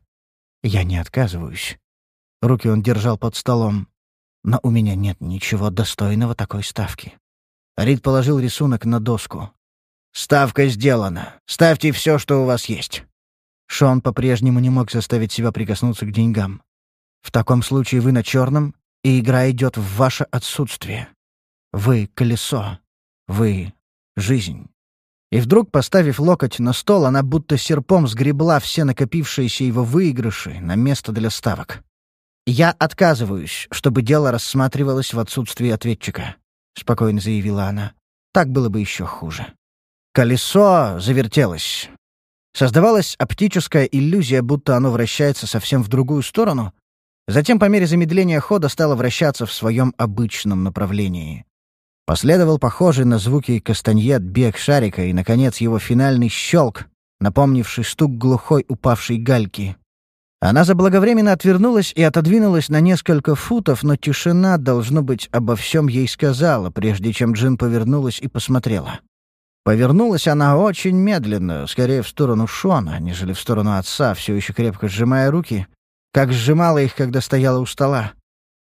Я не отказываюсь. Руки он держал под столом. Но у меня нет ничего достойного такой ставки. Рид положил рисунок на доску. «Ставка сделана. Ставьте все, что у вас есть». Шон по-прежнему не мог заставить себя прикоснуться к деньгам. «В таком случае вы на черном, и игра идет в ваше отсутствие. Вы — колесо. Вы — жизнь». И вдруг, поставив локоть на стол, она будто серпом сгребла все накопившиеся его выигрыши на место для ставок. «Я отказываюсь, чтобы дело рассматривалось в отсутствии ответчика», — спокойно заявила она. «Так было бы еще хуже». Колесо завертелось. Создавалась оптическая иллюзия, будто оно вращается совсем в другую сторону. Затем, по мере замедления хода, стало вращаться в своем обычном направлении. Последовал похожий на звуки кастаньет бег шарика и, наконец, его финальный щелк, напомнивший стук глухой упавшей гальки. Она заблаговременно отвернулась и отодвинулась на несколько футов, но тишина, должно быть, обо всем ей сказала, прежде чем Джин повернулась и посмотрела. Повернулась она очень медленно, скорее в сторону Шона, нежели в сторону отца, все еще крепко сжимая руки, как сжимала их, когда стояла у стола.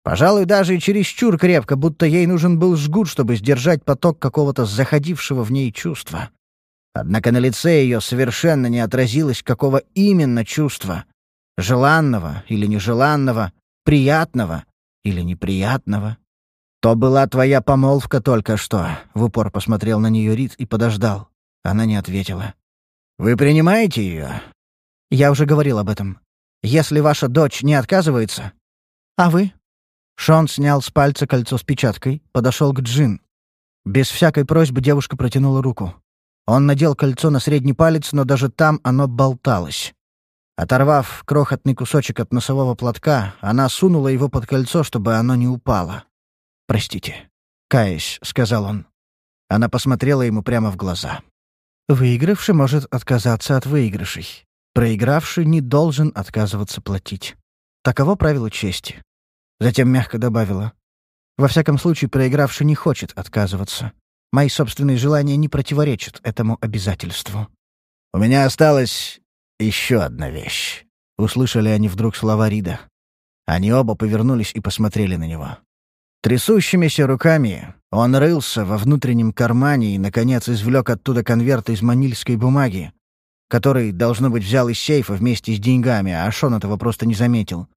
Пожалуй, даже и чересчур крепко, будто ей нужен был жгут, чтобы сдержать поток какого-то заходившего в ней чувства. Однако на лице ее совершенно не отразилось, какого именно чувства. Желанного или нежеланного, приятного или неприятного. «То была твоя помолвка только что», — в упор посмотрел на нее Рид и подождал. Она не ответила. «Вы принимаете ее?» «Я уже говорил об этом. Если ваша дочь не отказывается...» «А вы?» Шон снял с пальца кольцо с печаткой, подошел к Джин. Без всякой просьбы девушка протянула руку. Он надел кольцо на средний палец, но даже там оно болталось. Оторвав крохотный кусочек от носового платка, она сунула его под кольцо, чтобы оно не упало. «Простите», — каясь, — сказал он. Она посмотрела ему прямо в глаза. «Выигравший может отказаться от выигрышей. Проигравший не должен отказываться платить. Таково правило чести». Затем мягко добавила. «Во всяком случае, проигравший не хочет отказываться. Мои собственные желания не противоречат этому обязательству». «У меня осталась еще одна вещь», — услышали они вдруг слова Рида. Они оба повернулись и посмотрели на него. Трясущимися руками он рылся во внутреннем кармане и, наконец, извлек оттуда конверт из манильской бумаги, который, должно быть, взял из сейфа вместе с деньгами, а Шон этого просто не заметил.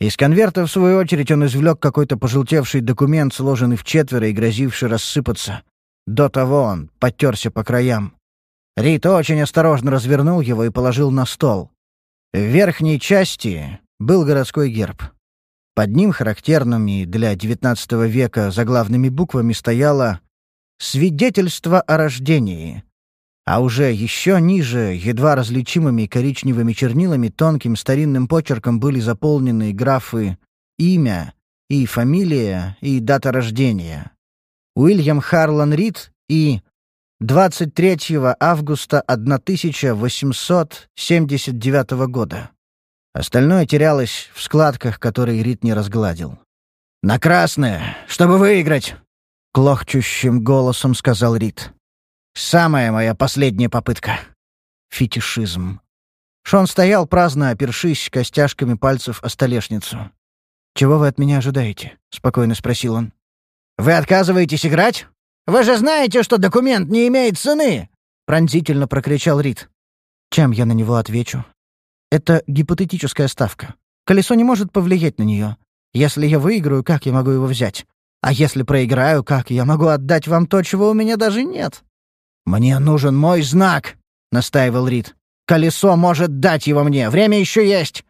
Из конверта, в свою очередь, он извлек какой-то пожелтевший документ, сложенный в четверо и грозивший рассыпаться. До того он потерся по краям. Рит очень осторожно развернул его и положил на стол. В верхней части был городской герб. Под ним характерными для XIX века заглавными буквами стояло «Свидетельство о рождении», а уже еще ниже, едва различимыми коричневыми чернилами, тонким старинным почерком были заполнены графы «имя» и «фамилия» и «дата рождения». Уильям Харлан Рид и 23 августа 1879 года. Остальное терялось в складках, которые Рид не разгладил. «На красное, чтобы выиграть!» — клохчущим голосом сказал Рид. Самая моя последняя попытка. Фетишизм. Шон стоял праздно, опершись костяшками пальцев о столешницу. «Чего вы от меня ожидаете?» — спокойно спросил он. «Вы отказываетесь играть? Вы же знаете, что документ не имеет цены!» — пронзительно прокричал Рид. Чем я на него отвечу? Это гипотетическая ставка. Колесо не может повлиять на нее. Если я выиграю, как я могу его взять? А если проиграю, как я могу отдать вам то, чего у меня даже нет? «Мне нужен мой знак», — настаивал Рид. «Колесо может дать его мне. Время еще есть.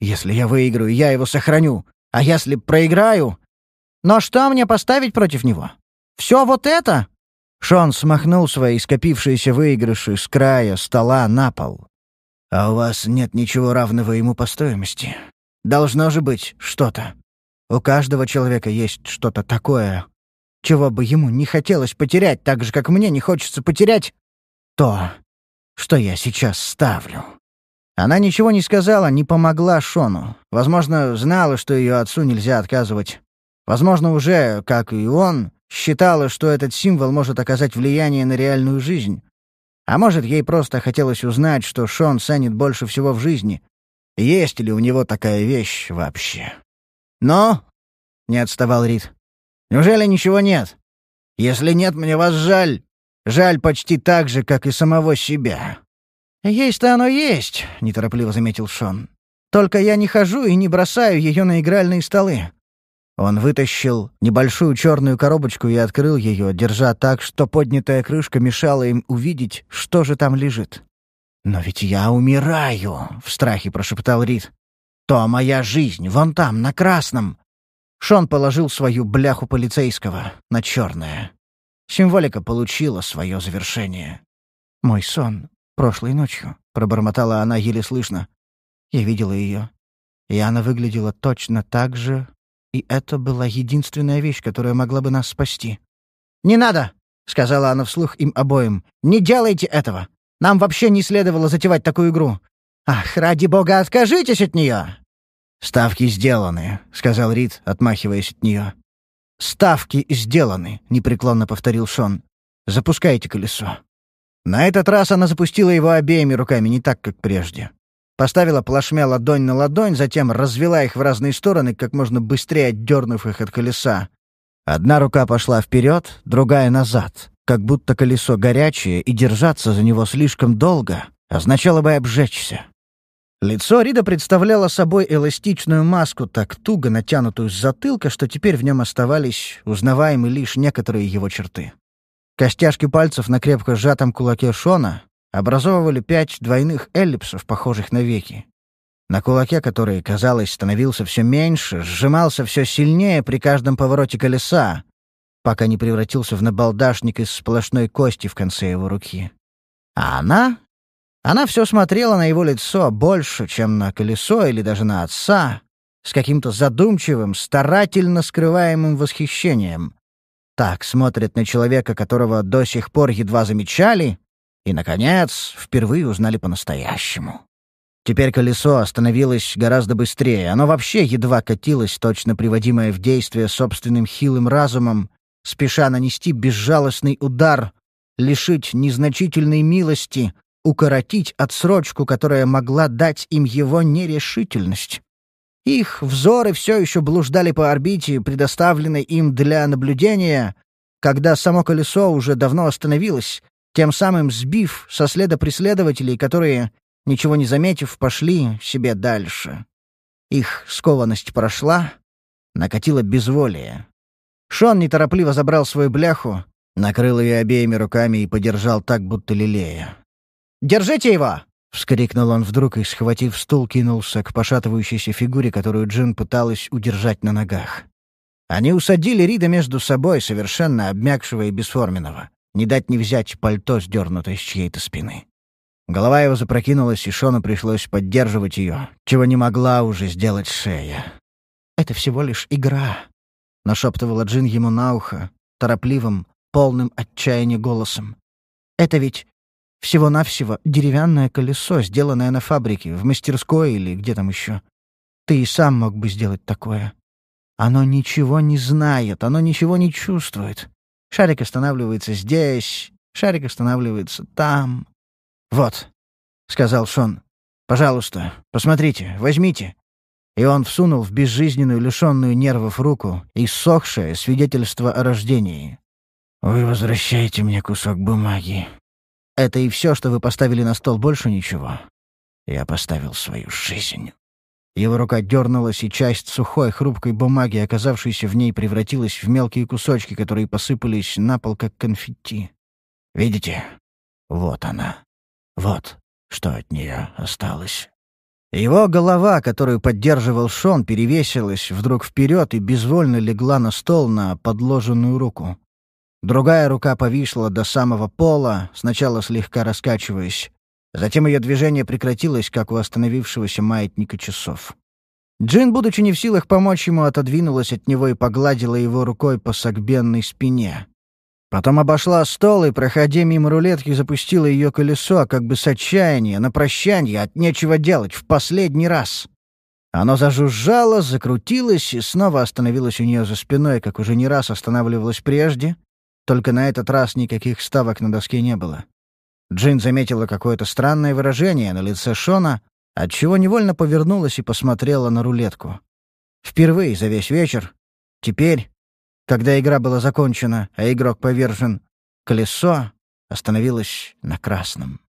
Если я выиграю, я его сохраню. А если проиграю...» «Но что мне поставить против него? Все вот это?» Шон смахнул свои скопившиеся выигрыши с края стола на пол. «А у вас нет ничего равного ему по стоимости. Должно же быть что-то. У каждого человека есть что-то такое, чего бы ему не хотелось потерять, так же, как мне не хочется потерять то, что я сейчас ставлю. Она ничего не сказала, не помогла Шону. Возможно, знала, что ее отцу нельзя отказывать. Возможно, уже, как и он, считала, что этот символ может оказать влияние на реальную жизнь. А может, ей просто хотелось узнать, что Шон ценит больше всего в жизни. Есть ли у него такая вещь вообще? «Но?» — не отставал Рид. Неужели ничего нет? Если нет, мне вас жаль. Жаль почти так же, как и самого себя». «Есть-то оно есть», — неторопливо заметил Шон. «Только я не хожу и не бросаю ее на игральные столы». Он вытащил небольшую черную коробочку и открыл ее, держа так, что поднятая крышка мешала им увидеть, что же там лежит. «Но ведь я умираю!» — в страхе прошептал Рид. «То моя жизнь, вон там, на красном. Шон положил свою бляху полицейского на черное. Символика получила свое завершение. «Мой сон прошлой ночью», — пробормотала она еле слышно. Я видела ее. И она выглядела точно так же, и это была единственная вещь, которая могла бы нас спасти. «Не надо!» — сказала она вслух им обоим. «Не делайте этого! Нам вообще не следовало затевать такую игру! Ах, ради бога, откажитесь от нее!» «Ставки сделаны», — сказал Рид, отмахиваясь от нее. «Ставки сделаны», — непреклонно повторил Шон. «Запускайте колесо». На этот раз она запустила его обеими руками, не так, как прежде. Поставила плашмя ладонь на ладонь, затем развела их в разные стороны, как можно быстрее отдернув их от колеса. Одна рука пошла вперед, другая — назад, как будто колесо горячее, и держаться за него слишком долго означало бы обжечься. Лицо Рида представляло собой эластичную маску, так туго натянутую с затылка, что теперь в нем оставались узнаваемы лишь некоторые его черты. Костяшки пальцев на крепко сжатом кулаке Шона образовывали пять двойных эллипсов, похожих на веки. На кулаке, который, казалось, становился все меньше, сжимался все сильнее при каждом повороте колеса, пока не превратился в набалдашник из сплошной кости в конце его руки. А она она все смотрела на его лицо больше, чем на колесо или даже на отца, с каким-то задумчивым, старательно скрываемым восхищением. Так смотрят на человека, которого до сих пор едва замечали, и, наконец, впервые узнали по-настоящему. Теперь колесо остановилось гораздо быстрее. Оно вообще едва катилось, точно приводимое в действие собственным хилым разумом, спеша нанести безжалостный удар, лишить незначительной милости, укоротить отсрочку, которая могла дать им его нерешительность. Их взоры все еще блуждали по орбите, предоставленной им для наблюдения, когда само колесо уже давно остановилось, тем самым сбив со следа преследователей, которые, ничего не заметив, пошли себе дальше. Их скованность прошла, накатило безволие. Шон неторопливо забрал свою бляху, накрыл ее обеими руками и подержал так, будто лелея. «Держите его!» — вскрикнул он вдруг и, схватив стул, кинулся к пошатывающейся фигуре, которую Джин пыталась удержать на ногах. Они усадили Рида между собой, совершенно обмякшего и бесформенного. Не дать не взять пальто, сдернутое с чьей-то спины. Голова его запрокинулась, и Шону пришлось поддерживать ее, чего не могла уже сделать шея. «Это всего лишь игра», — нашептывала Джин ему на ухо, торопливым, полным отчаяния голосом. «Это ведь всего-навсего деревянное колесо, сделанное на фабрике, в мастерской или где там еще. Ты и сам мог бы сделать такое. Оно ничего не знает, оно ничего не чувствует. Шарик останавливается здесь, шарик останавливается там. «Вот», — сказал Шон, — «пожалуйста, посмотрите, возьмите». И он всунул в безжизненную, лишенную нервов руку иссохшее свидетельство о рождении. «Вы возвращаете мне кусок бумаги». «Это и все, что вы поставили на стол, больше ничего?» «Я поставил свою жизнь». Его рука дернулась, и часть сухой, хрупкой бумаги, оказавшейся в ней, превратилась в мелкие кусочки, которые посыпались на пол, как конфетти. «Видите? Вот она. Вот что от нее осталось». Его голова, которую поддерживал Шон, перевесилась вдруг вперед и безвольно легла на стол на подложенную руку. Другая рука повисла до самого пола, сначала слегка раскачиваясь. Затем ее движение прекратилось, как у остановившегося маятника часов. Джин, будучи не в силах помочь ему, отодвинулась от него и погладила его рукой по согбенной спине. Потом обошла стол и, проходя мимо рулетки, запустила ее колесо, как бы с отчаяния, на прощанье, от нечего делать, в последний раз. Оно зажужжало, закрутилось и снова остановилось у нее за спиной, как уже не раз останавливалось прежде, только на этот раз никаких ставок на доске не было. Джин заметила какое-то странное выражение на лице Шона, отчего невольно повернулась и посмотрела на рулетку. Впервые за весь вечер, теперь, когда игра была закончена, а игрок повержен, колесо остановилось на красном.